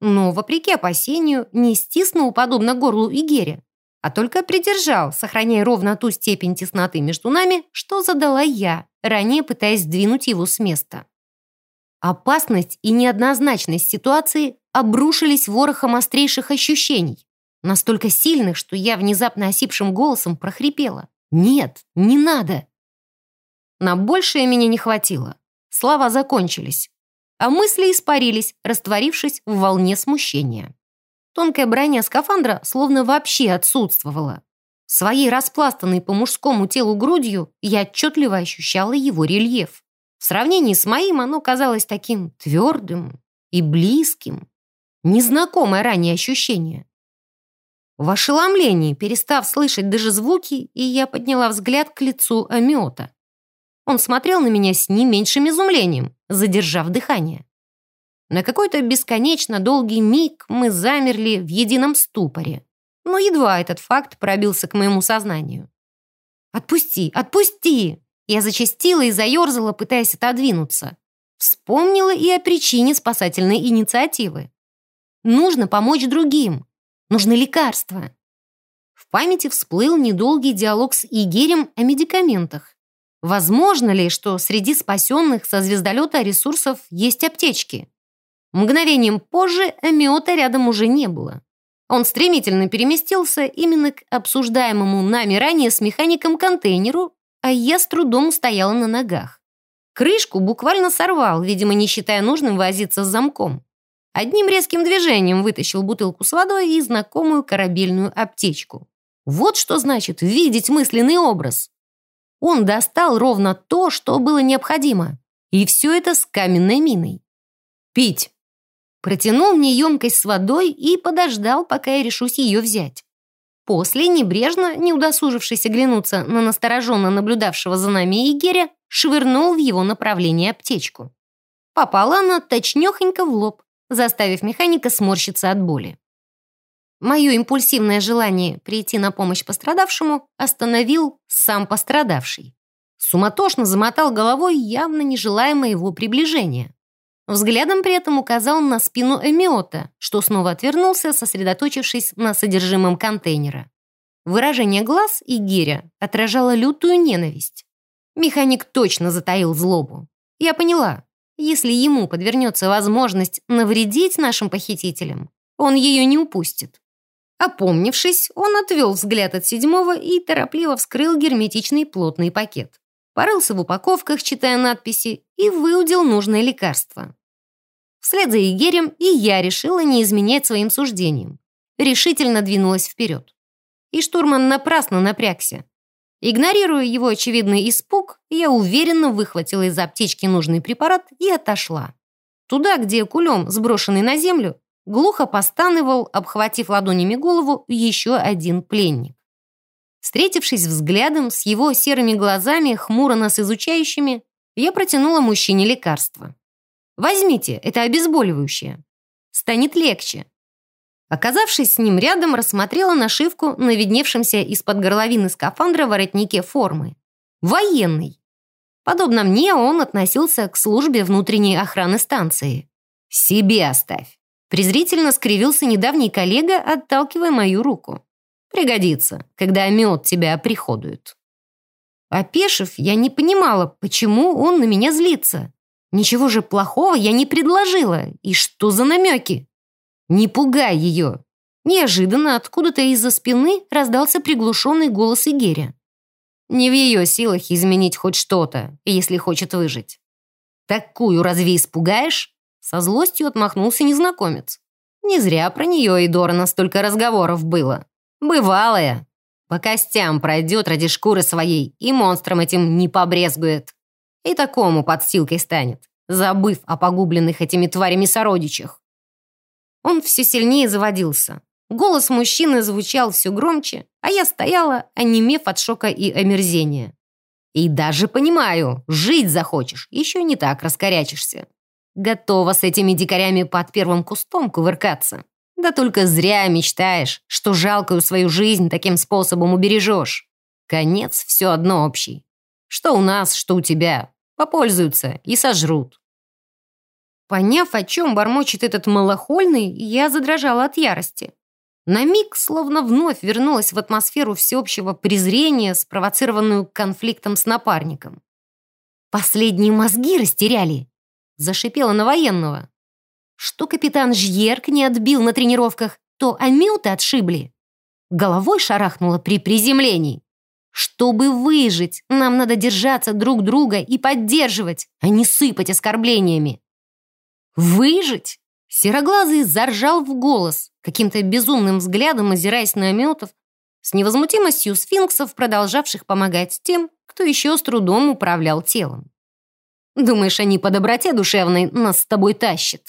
но, вопреки опасению, не стиснул, подобно горлу Игере, а только придержал, сохраняя ровно ту степень тесноты между нами, что задала я, ранее пытаясь сдвинуть его с места. Опасность и неоднозначность ситуации обрушились ворохом острейших ощущений, настолько сильных, что я внезапно осипшим голосом прохрипела. «Нет, не надо!» На большее меня не хватило. Слова закончились а мысли испарились, растворившись в волне смущения. Тонкая броня скафандра словно вообще отсутствовала. Своей распластанной по мужскому телу грудью я отчетливо ощущала его рельеф. В сравнении с моим оно казалось таким твердым и близким. Незнакомое ранее ощущение. В ошеломлении, перестав слышать даже звуки, и я подняла взгляд к лицу Амиота. Он смотрел на меня с не меньшим изумлением, задержав дыхание. На какой-то бесконечно долгий миг мы замерли в едином ступоре. Но едва этот факт пробился к моему сознанию. «Отпусти! Отпусти!» Я зачастила и заерзала, пытаясь отодвинуться. Вспомнила и о причине спасательной инициативы. Нужно помочь другим. Нужны лекарства. В памяти всплыл недолгий диалог с Игерем о медикаментах. Возможно ли, что среди спасенных со звездолета ресурсов есть аптечки? Мгновением позже Амиота рядом уже не было. Он стремительно переместился именно к обсуждаемому нами ранее с механиком контейнеру, а я с трудом стояла на ногах. Крышку буквально сорвал, видимо, не считая нужным возиться с замком. Одним резким движением вытащил бутылку с водой и знакомую корабельную аптечку. Вот что значит видеть мысленный образ. Он достал ровно то, что было необходимо. И все это с каменной миной. «Пить!» Протянул мне емкость с водой и подождал, пока я решусь ее взять. После, небрежно, не удосужившись оглянуться на настороженно наблюдавшего за нами Игеря, швырнул в его направление аптечку. Попала она точнёхонько в лоб, заставив механика сморщиться от боли. Мое импульсивное желание прийти на помощь пострадавшему остановил сам пострадавший. Суматошно замотал головой, явно не желая моего приближения. Взглядом при этом указал на спину Эмиота, что снова отвернулся, сосредоточившись на содержимом контейнера. Выражение глаз и гиря отражало лютую ненависть. Механик точно затаил злобу. Я поняла, если ему подвернется возможность навредить нашим похитителям, он ее не упустит. Опомнившись, он отвел взгляд от седьмого и торопливо вскрыл герметичный плотный пакет. Порылся в упаковках, читая надписи, и выудил нужное лекарство. Вслед за Игерем и я решила не изменять своим суждениям. Решительно двинулась вперед. И штурман напрасно напрягся. Игнорируя его очевидный испуг, я уверенно выхватила из аптечки нужный препарат и отошла. Туда, где кулем, сброшенный на землю, глухо постанывал, обхватив ладонями голову, еще один пленник. Встретившись взглядом с его серыми глазами, хмуро нас изучающими, я протянула мужчине лекарство. «Возьмите, это обезболивающее. Станет легче». Оказавшись с ним рядом, рассмотрела нашивку на видневшемся из-под горловины скафандра воротнике формы. Военный. Подобно мне, он относился к службе внутренней охраны станции. «Себе оставь». Презрительно скривился недавний коллега, отталкивая мою руку. «Пригодится, когда мед тебя приходует». Опешив, я не понимала, почему он на меня злится. Ничего же плохого я не предложила. И что за намеки? Не пугай ее. Неожиданно откуда-то из-за спины раздался приглушенный голос Игеря. Не в ее силах изменить хоть что-то, если хочет выжить. Такую разве испугаешь? Со злостью отмахнулся незнакомец. Не зря про нее и Дорана столько разговоров было. Бывалая. По костям пройдет ради шкуры своей и монстром этим не побрезгует. И такому подстилкой станет, забыв о погубленных этими тварями сородичах. Он все сильнее заводился. Голос мужчины звучал все громче, а я стояла, онемев от шока и омерзения. И даже понимаю, жить захочешь, еще не так раскорячишься. Готова с этими дикарями под первым кустом кувыркаться. Да только зря мечтаешь, что жалкую свою жизнь таким способом убережешь. Конец все одно общий. Что у нас, что у тебя. Попользуются и сожрут. Поняв, о чем бормочет этот малохольный, я задрожала от ярости. На миг словно вновь вернулась в атмосферу всеобщего презрения, спровоцированную конфликтом с напарником. «Последние мозги растеряли!» Зашипела на военного. Что капитан Жьерк не отбил на тренировках, то амюты отшибли. Головой шарахнула при приземлении. Чтобы выжить, нам надо держаться друг друга и поддерживать, а не сыпать оскорблениями. Выжить? Сероглазый заржал в голос, каким-то безумным взглядом озираясь на Аметов, с невозмутимостью сфинксов, продолжавших помогать тем, кто еще с трудом управлял телом. Думаешь, они по доброте душевной нас с тобой тащат?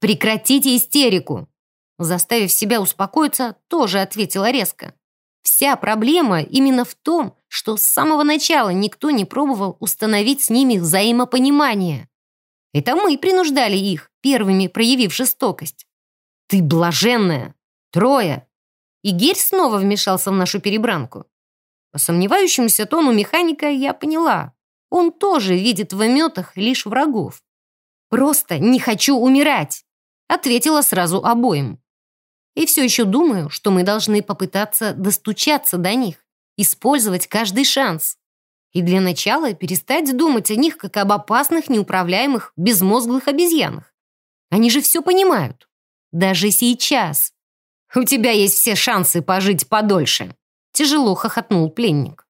Прекратите истерику!» Заставив себя успокоиться, тоже ответила резко. Вся проблема именно в том, что с самого начала никто не пробовал установить с ними взаимопонимание. Это мы принуждали их, первыми проявив жестокость. «Ты блаженная! Трое!» И Герь снова вмешался в нашу перебранку. По сомневающемуся тону механика я поняла. Он тоже видит в ометах лишь врагов. «Просто не хочу умирать!» Ответила сразу обоим. И все еще думаю, что мы должны попытаться достучаться до них, использовать каждый шанс. И для начала перестать думать о них как об опасных, неуправляемых, безмозглых обезьянах. Они же все понимают. Даже сейчас. У тебя есть все шансы пожить подольше. Тяжело хохотнул пленник.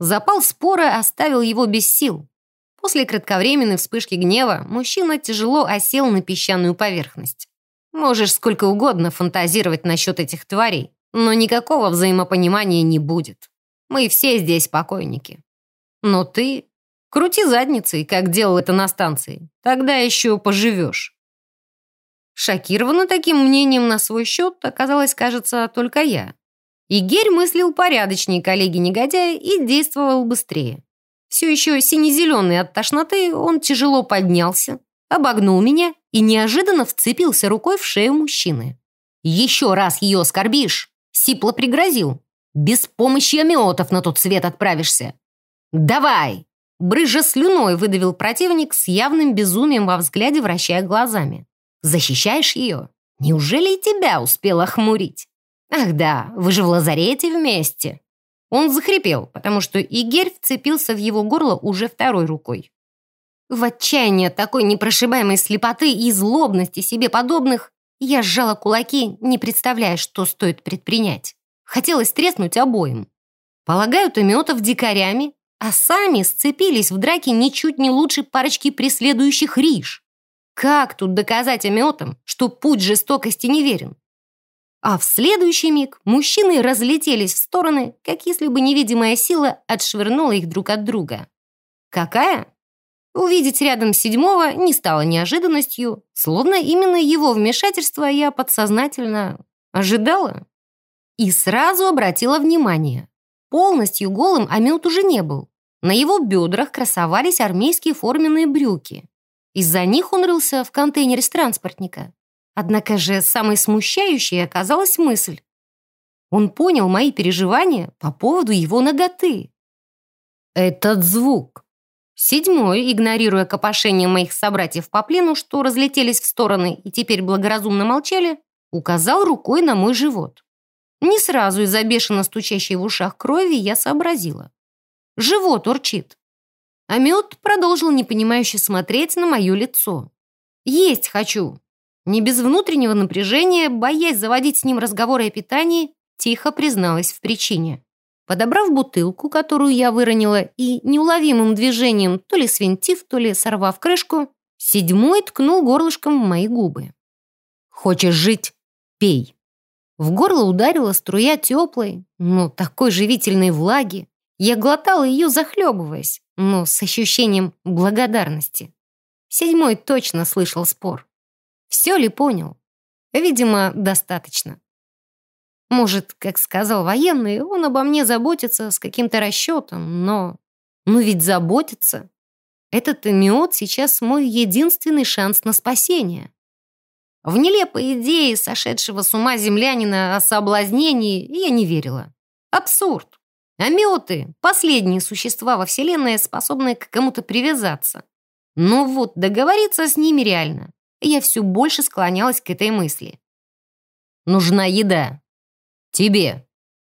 Запал спора оставил его без сил. После кратковременной вспышки гнева мужчина тяжело осел на песчаную поверхность. Можешь сколько угодно фантазировать насчет этих тварей, но никакого взаимопонимания не будет. Мы все здесь покойники. Но ты крути задницей, как делал это на станции. Тогда еще поживешь. Шокирована таким мнением на свой счет оказалась, кажется, только я. И Герь мыслил порядочнее коллеги-негодяя и действовал быстрее. Все еще сине-зеленый от тошноты, он тяжело поднялся, обогнул меня и неожиданно вцепился рукой в шею мужчины. «Еще раз ее оскорбишь!» Сипло пригрозил. «Без помощи амиотов на тот свет отправишься!» «Давай!» Брыжа слюной выдавил противник с явным безумием во взгляде, вращая глазами. «Защищаешь ее? Неужели и тебя успел охмурить?» «Ах да, вы же в лазарете вместе!» Он захрипел, потому что Игерь вцепился в его горло уже второй рукой. В отчаянии от такой непрошибаемой слепоты и злобности себе подобных я сжала кулаки, не представляя, что стоит предпринять. Хотелось треснуть обоим. Полагают иметов дикарями, а сами сцепились в драке ничуть не лучше парочки преследующих риш. Как тут доказать ометам, что путь жестокости неверен? А в следующий миг мужчины разлетелись в стороны, как если бы невидимая сила отшвырнула их друг от друга. Какая? Увидеть рядом седьмого не стало неожиданностью, словно именно его вмешательство я подсознательно ожидала. И сразу обратила внимание. Полностью голым Амют уже не был. На его бедрах красовались армейские форменные брюки. Из-за них он рылся в контейнере с транспортника. Однако же самой смущающей оказалась мысль. Он понял мои переживания по поводу его ноготы. Этот звук. Седьмой, игнорируя копошение моих собратьев по плену, что разлетелись в стороны и теперь благоразумно молчали, указал рукой на мой живот. Не сразу из-за бешено стучащей в ушах крови я сообразила. Живот урчит. Амет продолжил непонимающе смотреть на мое лицо. «Есть хочу!» Не без внутреннего напряжения, боясь заводить с ним разговоры о питании, тихо призналась в причине. Подобрав бутылку, которую я выронила, и неуловимым движением, то ли свинтив, то ли сорвав крышку, седьмой ткнул горлышком в мои губы. «Хочешь жить? Пей!» В горло ударила струя теплой, но такой живительной влаги. Я глотала ее, захлебываясь, но с ощущением благодарности. Седьмой точно слышал спор. Все ли понял? Видимо, достаточно. Может, как сказал военный, он обо мне заботится с каким-то расчетом, но... Ну ведь заботится. Этот миот сейчас мой единственный шанс на спасение. В нелепой идее сошедшего с ума землянина о соблазнении я не верила. Абсурд. Аметы — последние существа во Вселенной, способные к кому-то привязаться. Но вот договориться с ними реально. Я все больше склонялась к этой мысли. «Нужна еда. Тебе».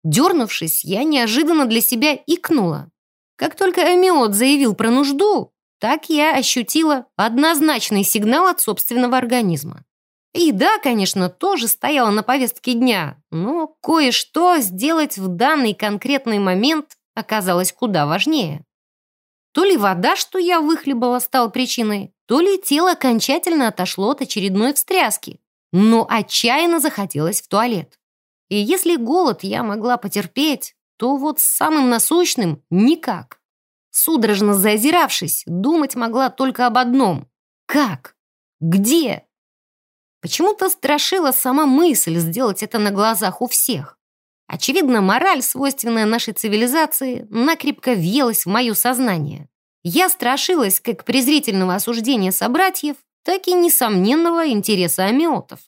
Дернувшись, я неожиданно для себя икнула. Как только Амиот заявил про нужду, так я ощутила однозначный сигнал от собственного организма. И да, конечно, тоже стояла на повестке дня, но кое-что сделать в данный конкретный момент оказалось куда важнее. То ли вода, что я выхлебала, стала причиной, то ли тело окончательно отошло от очередной встряски, но отчаянно захотелось в туалет. И если голод я могла потерпеть, то вот с самым насущным никак. Судорожно зазиравшись, думать могла только об одном. Как? Где? Почему-то страшила сама мысль сделать это на глазах у всех. Очевидно, мораль, свойственная нашей цивилизации, накрепко въелась в мое сознание. Я страшилась как презрительного осуждения собратьев, так и несомненного интереса амиотов.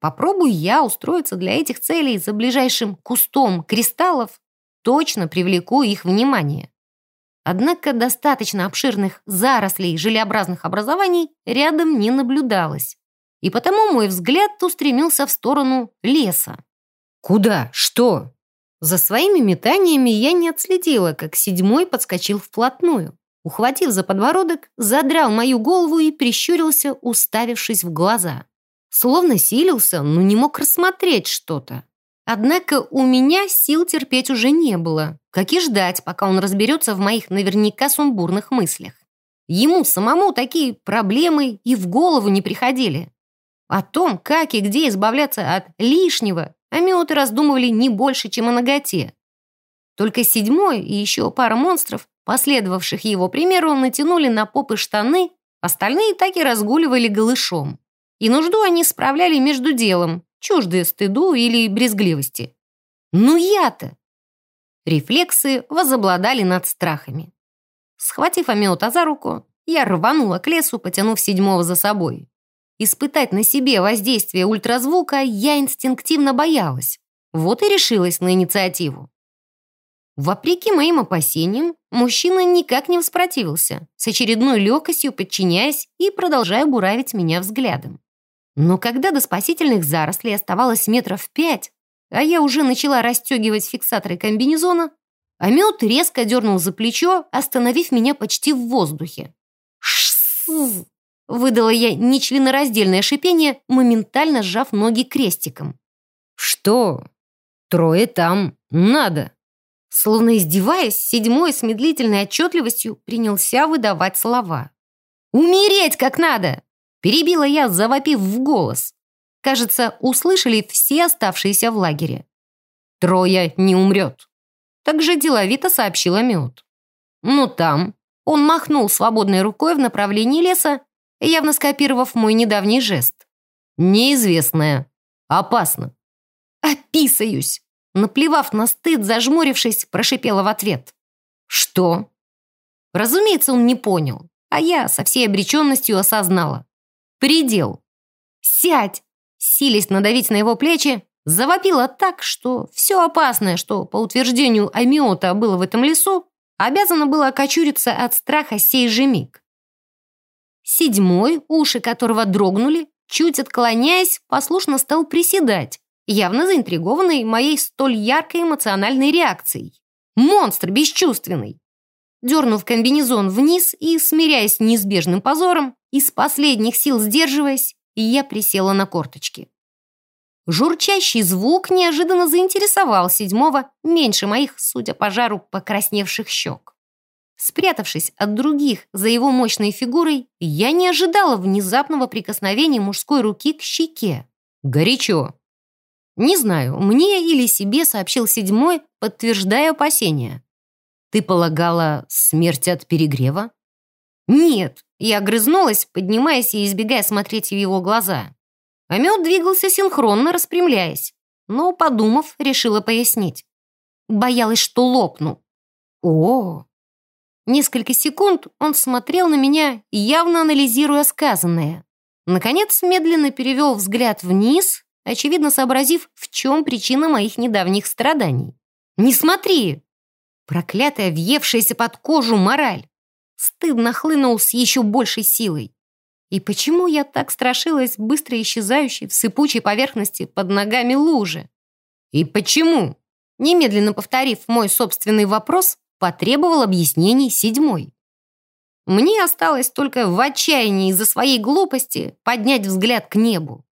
Попробуй я устроиться для этих целей за ближайшим кустом кристаллов, точно привлеку их внимание. Однако достаточно обширных зарослей желеобразных образований рядом не наблюдалось и потому мой взгляд устремился в сторону леса. «Куда? Что?» За своими метаниями я не отследила, как седьмой подскочил вплотную. Ухватив за подбородок, задрал мою голову и прищурился, уставившись в глаза. Словно силился, но не мог рассмотреть что-то. Однако у меня сил терпеть уже не было. Как и ждать, пока он разберется в моих наверняка сумбурных мыслях. Ему самому такие проблемы и в голову не приходили. О том, как и где избавляться от лишнего, амиоты раздумывали не больше, чем о ноготе. Только седьмой и еще пара монстров, последовавших его примеру, натянули на попы штаны, остальные так и разгуливали голышом. И нужду они справляли между делом, чуждые стыду или брезгливости. Ну я-то! Рефлексы возобладали над страхами. Схватив Амиота за руку, я рванула к лесу, потянув седьмого за собой. Испытать на себе воздействие ультразвука я инстинктивно боялась. Вот и решилась на инициативу. Вопреки моим опасениям, мужчина никак не воспротивился, с очередной легкостью подчиняясь и продолжая буравить меня взглядом. Но когда до спасительных зарослей оставалось метров пять, а я уже начала расстегивать фиксаторы комбинезона, Амет резко дернул за плечо, остановив меня почти в воздухе. Шсс! Выдала я нечленораздельное шипение, моментально сжав ноги крестиком. «Что? Трое там. Надо!» Словно издеваясь, седьмой с медлительной отчетливостью принялся выдавать слова. «Умереть как надо!» Перебила я, завопив в голос. Кажется, услышали все оставшиеся в лагере. «Трое не умрет!» Так же деловито сообщила Мед. «Ну там...» Он махнул свободной рукой в направлении леса, явно скопировав мой недавний жест. «Неизвестное. Опасно». «Описаюсь!» Наплевав на стыд, зажмурившись, прошипела в ответ. «Что?» Разумеется, он не понял, а я со всей обреченностью осознала. «Предел!» «Сядь!» Сились надавить на его плечи, завопила так, что все опасное, что, по утверждению Амиота, было в этом лесу, обязано было окочуриться от страха сей же миг. Седьмой, уши которого дрогнули, чуть отклоняясь, послушно стал приседать, явно заинтригованный моей столь яркой эмоциональной реакцией. Монстр бесчувственный. дернув комбинезон вниз и, смиряясь с неизбежным позором, из последних сил сдерживаясь, я присела на корточки. Журчащий звук неожиданно заинтересовал седьмого меньше моих, судя по жару, покрасневших щек. Спрятавшись от других за его мощной фигурой, я не ожидала внезапного прикосновения мужской руки к щеке. Горячо. Не знаю, мне или себе сообщил седьмой, подтверждая опасения. Ты полагала смерть от перегрева? Нет, я огрызнулась, поднимаясь и избегая смотреть в его глаза. А мед двигался синхронно, распрямляясь. Но, подумав, решила пояснить. Боялась, что лопну. О, Несколько секунд он смотрел на меня, явно анализируя сказанное. Наконец, медленно перевел взгляд вниз, очевидно сообразив, в чем причина моих недавних страданий. «Не смотри!» Проклятая, въевшаяся под кожу мораль. Стыд нахлынул с еще большей силой. И почему я так страшилась быстро исчезающей в сыпучей поверхности под ногами лужи? И почему? Немедленно повторив мой собственный вопрос, потребовал объяснений седьмой. Мне осталось только в отчаянии из-за своей глупости поднять взгляд к небу.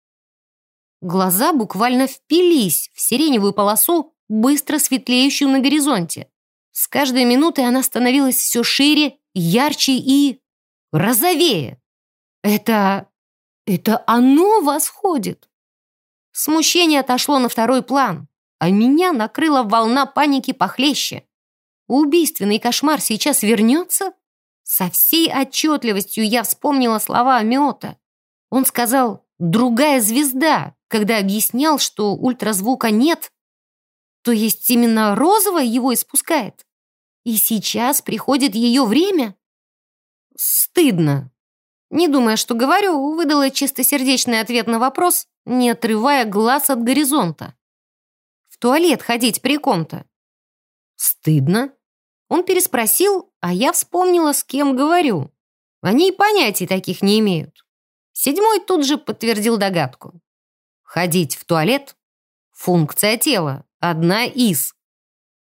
Глаза буквально впились в сиреневую полосу, быстро светлеющую на горизонте. С каждой минутой она становилась все шире, ярче и... розовее. Это... это оно восходит. Смущение отошло на второй план, а меня накрыла волна паники похлеще. Убийственный кошмар сейчас вернется? Со всей отчетливостью я вспомнила слова Амиота. Он сказал «другая звезда», когда объяснял, что ультразвука нет. То есть именно розовая его испускает? И сейчас приходит ее время? Стыдно. Не думая, что говорю, выдала чистосердечный ответ на вопрос, не отрывая глаз от горизонта. В туалет ходить при ком-то. Стыдно? Он переспросил, а я вспомнила, с кем говорю. Они и понятий таких не имеют. Седьмой тут же подтвердил догадку. Ходить в туалет – функция тела, одна из.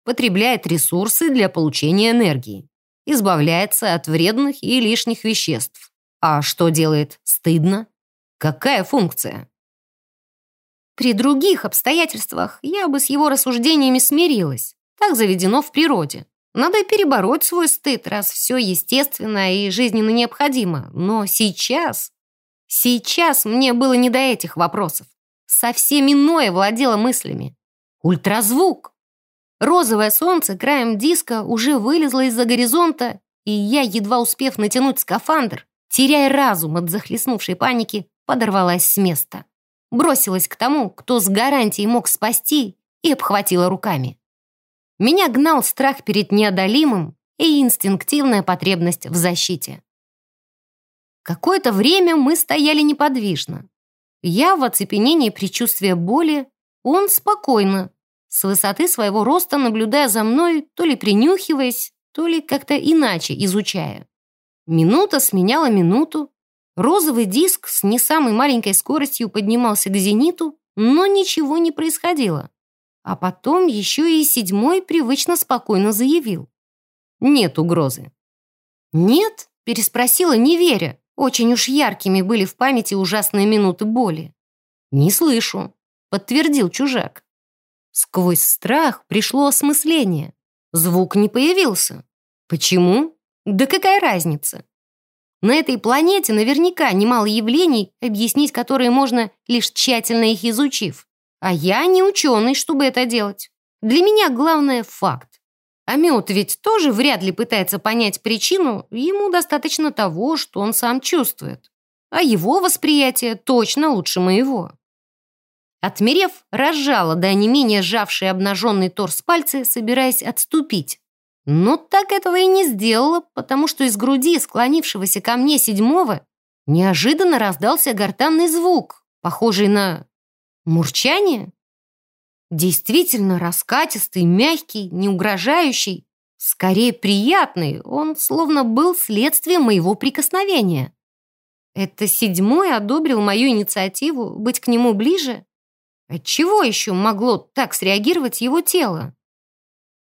Потребляет ресурсы для получения энергии. Избавляется от вредных и лишних веществ. А что делает стыдно? Какая функция? При других обстоятельствах я бы с его рассуждениями смирилась. Так заведено в природе. Надо перебороть свой стыд, раз все естественно и жизненно необходимо. Но сейчас... Сейчас мне было не до этих вопросов. Совсем иное владело мыслями. Ультразвук. Розовое солнце краем диска уже вылезло из-за горизонта, и я, едва успев натянуть скафандр, теряя разум от захлестнувшей паники, подорвалась с места. Бросилась к тому, кто с гарантией мог спасти, и обхватила руками. Меня гнал страх перед неодолимым и инстинктивная потребность в защите. Какое-то время мы стояли неподвижно. Я в оцепенении предчувствия боли, он спокойно, с высоты своего роста наблюдая за мной, то ли принюхиваясь, то ли как-то иначе изучая. Минута сменяла минуту, розовый диск с не самой маленькой скоростью поднимался к зениту, но ничего не происходило. А потом еще и седьмой привычно спокойно заявил. Нет угрозы. «Нет?» – переспросила, не веря. Очень уж яркими были в памяти ужасные минуты боли. «Не слышу», – подтвердил чужак. Сквозь страх пришло осмысление. Звук не появился. Почему? Да какая разница? На этой планете наверняка немало явлений, объяснить которые можно, лишь тщательно их изучив. А я не ученый, чтобы это делать. Для меня главное факт. А мед ведь тоже вряд ли пытается понять причину, ему достаточно того, что он сам чувствует. А его восприятие точно лучше моего. Отмерев, разжала до не менее сжавший обнаженный торс пальцы, собираясь отступить. Но так этого и не сделала, потому что из груди склонившегося ко мне седьмого неожиданно раздался гортанный звук, похожий на Мурчание? Действительно раскатистый, мягкий, не угрожающий. Скорее приятный, он словно был следствием моего прикосновения. Это седьмой одобрил мою инициативу быть к нему ближе? Отчего еще могло так среагировать его тело?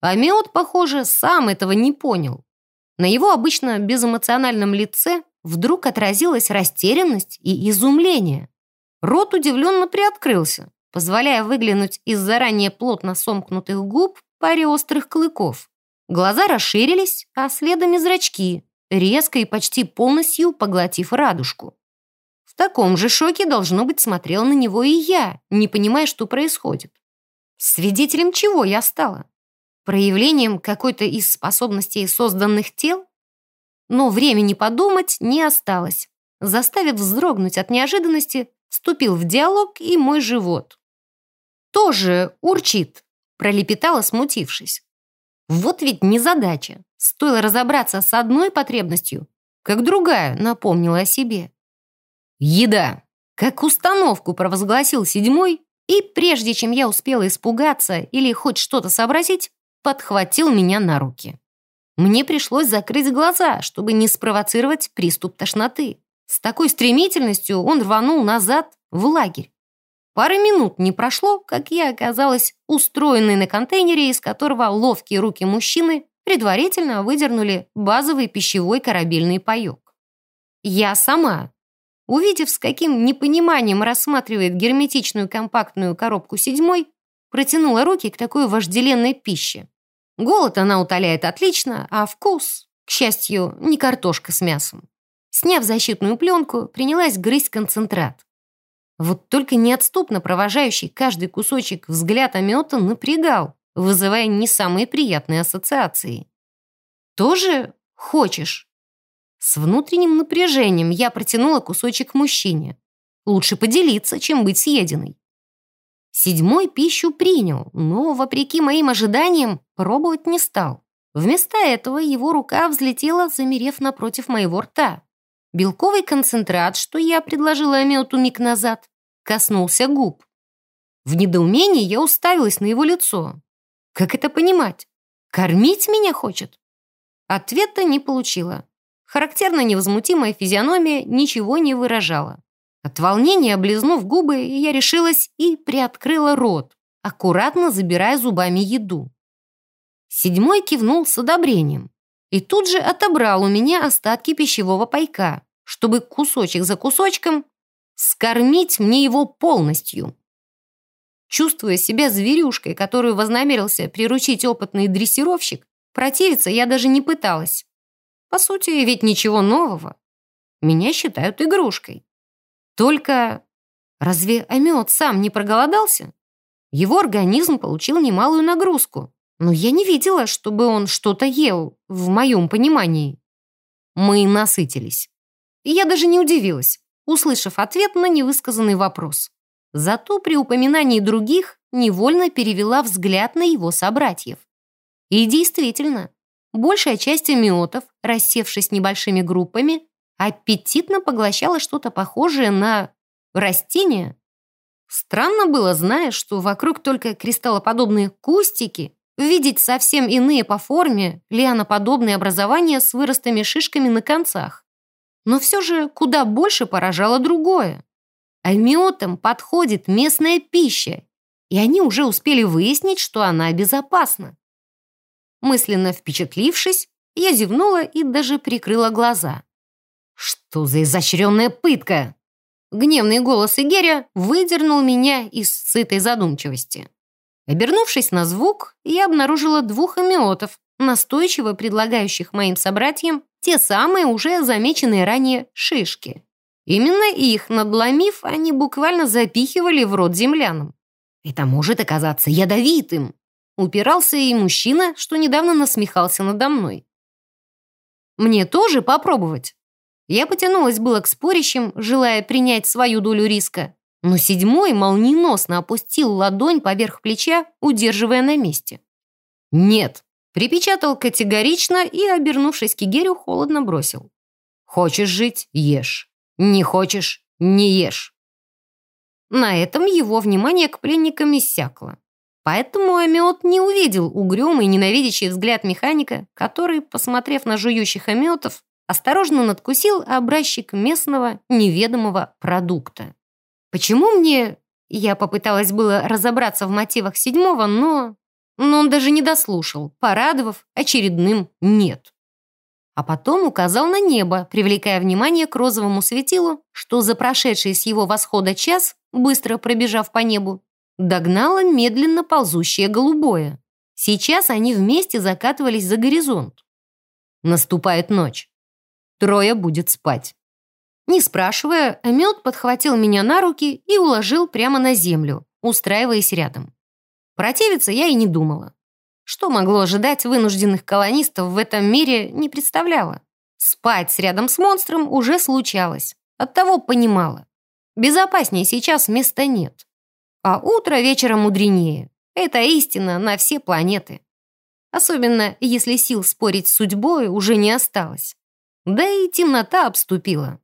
А Меот, похоже, сам этого не понял. На его обычно безэмоциональном лице вдруг отразилась растерянность и изумление. Рот удивленно приоткрылся, позволяя выглянуть из заранее плотно сомкнутых губ паре острых клыков. Глаза расширились, а следом и зрачки, резко и почти полностью поглотив радужку. В таком же шоке, должно быть, смотрел на него и я, не понимая, что происходит. Свидетелем чего я стала? Проявлением какой-то из способностей созданных тел? Но времени подумать не осталось. Заставив вздрогнуть от неожиданности, вступил в диалог и мой живот. «Тоже урчит», — пролепетала, смутившись. Вот ведь незадача. Стоило разобраться с одной потребностью, как другая напомнила о себе. «Еда!» Как установку провозгласил седьмой, и прежде чем я успела испугаться или хоть что-то сообразить, подхватил меня на руки. Мне пришлось закрыть глаза, чтобы не спровоцировать приступ тошноты. С такой стремительностью он рванул назад в лагерь. Пары минут не прошло, как я оказалась устроенной на контейнере, из которого ловкие руки мужчины предварительно выдернули базовый пищевой корабельный паёк. Я сама, увидев, с каким непониманием рассматривает герметичную компактную коробку седьмой, протянула руки к такой вожделенной пище. Голод она утоляет отлично, а вкус, к счастью, не картошка с мясом. Сняв защитную пленку, принялась грызть концентрат. Вот только неотступно провожающий каждый кусочек взгляд омета напрягал, вызывая не самые приятные ассоциации. «Тоже хочешь?» С внутренним напряжением я протянула кусочек мужчине. Лучше поделиться, чем быть съеденной. Седьмой пищу принял, но, вопреки моим ожиданиям, пробовать не стал. Вместо этого его рука взлетела, замерев напротив моего рта. Белковый концентрат, что я предложила Амиоту миг назад, коснулся губ. В недоумении я уставилась на его лицо. Как это понимать? Кормить меня хочет? Ответа не получила. Характерно невозмутимая физиономия ничего не выражала. От волнения, облизнув губы, я решилась и приоткрыла рот, аккуратно забирая зубами еду. Седьмой кивнул с одобрением и тут же отобрал у меня остатки пищевого пайка, чтобы кусочек за кусочком скормить мне его полностью. Чувствуя себя зверюшкой, которую вознамерился приручить опытный дрессировщик, противиться я даже не пыталась. По сути, ведь ничего нового. Меня считают игрушкой. Только разве Амиот сам не проголодался? Его организм получил немалую нагрузку. Но я не видела, чтобы он что-то ел, в моем понимании. Мы насытились. И я даже не удивилась, услышав ответ на невысказанный вопрос. Зато при упоминании других невольно перевела взгляд на его собратьев. И действительно, большая часть амиотов, рассевшись небольшими группами, аппетитно поглощала что-то похожее на растение. Странно было, зная, что вокруг только кристаллоподобные кустики, видеть совсем иные по форме лианоподобные образования с выростами шишками на концах. Но все же куда больше поражало другое. Альмиотам подходит местная пища, и они уже успели выяснить, что она безопасна. Мысленно впечатлившись, я зевнула и даже прикрыла глаза. «Что за изощренная пытка?» Гневный голос Игеря выдернул меня из сытой задумчивости. Обернувшись на звук, я обнаружила двух амиотов, настойчиво предлагающих моим собратьям те самые уже замеченные ранее шишки. Именно их, надломив, они буквально запихивали в рот землянам. Это может оказаться ядовитым. Упирался и мужчина, что недавно насмехался надо мной. Мне тоже попробовать? Я потянулась было к спорящим, желая принять свою долю риска, но седьмой молниеносно опустил ладонь поверх плеча, удерживая на месте. «Нет», — припечатал категорично и, обернувшись к Игерю, холодно бросил. «Хочешь жить — ешь. Не хочешь — не ешь». На этом его внимание к пленникам иссякло. Поэтому Амиот не увидел угрюмый ненавидящий взгляд механика, который, посмотрев на жующих амиотов, осторожно надкусил образчик местного неведомого продукта. Почему мне... Я попыталась было разобраться в мотивах седьмого, но... Но он даже не дослушал, порадовав очередным «нет». а потом указал на небо, привлекая внимание к розовому светилу, что за прошедший с его восхода час, быстро пробежав по небу, догнало медленно ползущее голубое. Сейчас они вместе закатывались за горизонт. Наступает ночь. Трое будет спать. Не спрашивая, Мед подхватил меня на руки и уложил прямо на землю, устраиваясь рядом. Противиться я и не думала. Что могло ожидать вынужденных колонистов в этом мире, не представляла. Спать рядом с монстром уже случалось. Оттого понимала. Безопаснее сейчас места нет. А утро вечером мудренее. Это истина на все планеты. Особенно, если сил спорить с судьбой уже не осталось. Да и темнота обступила.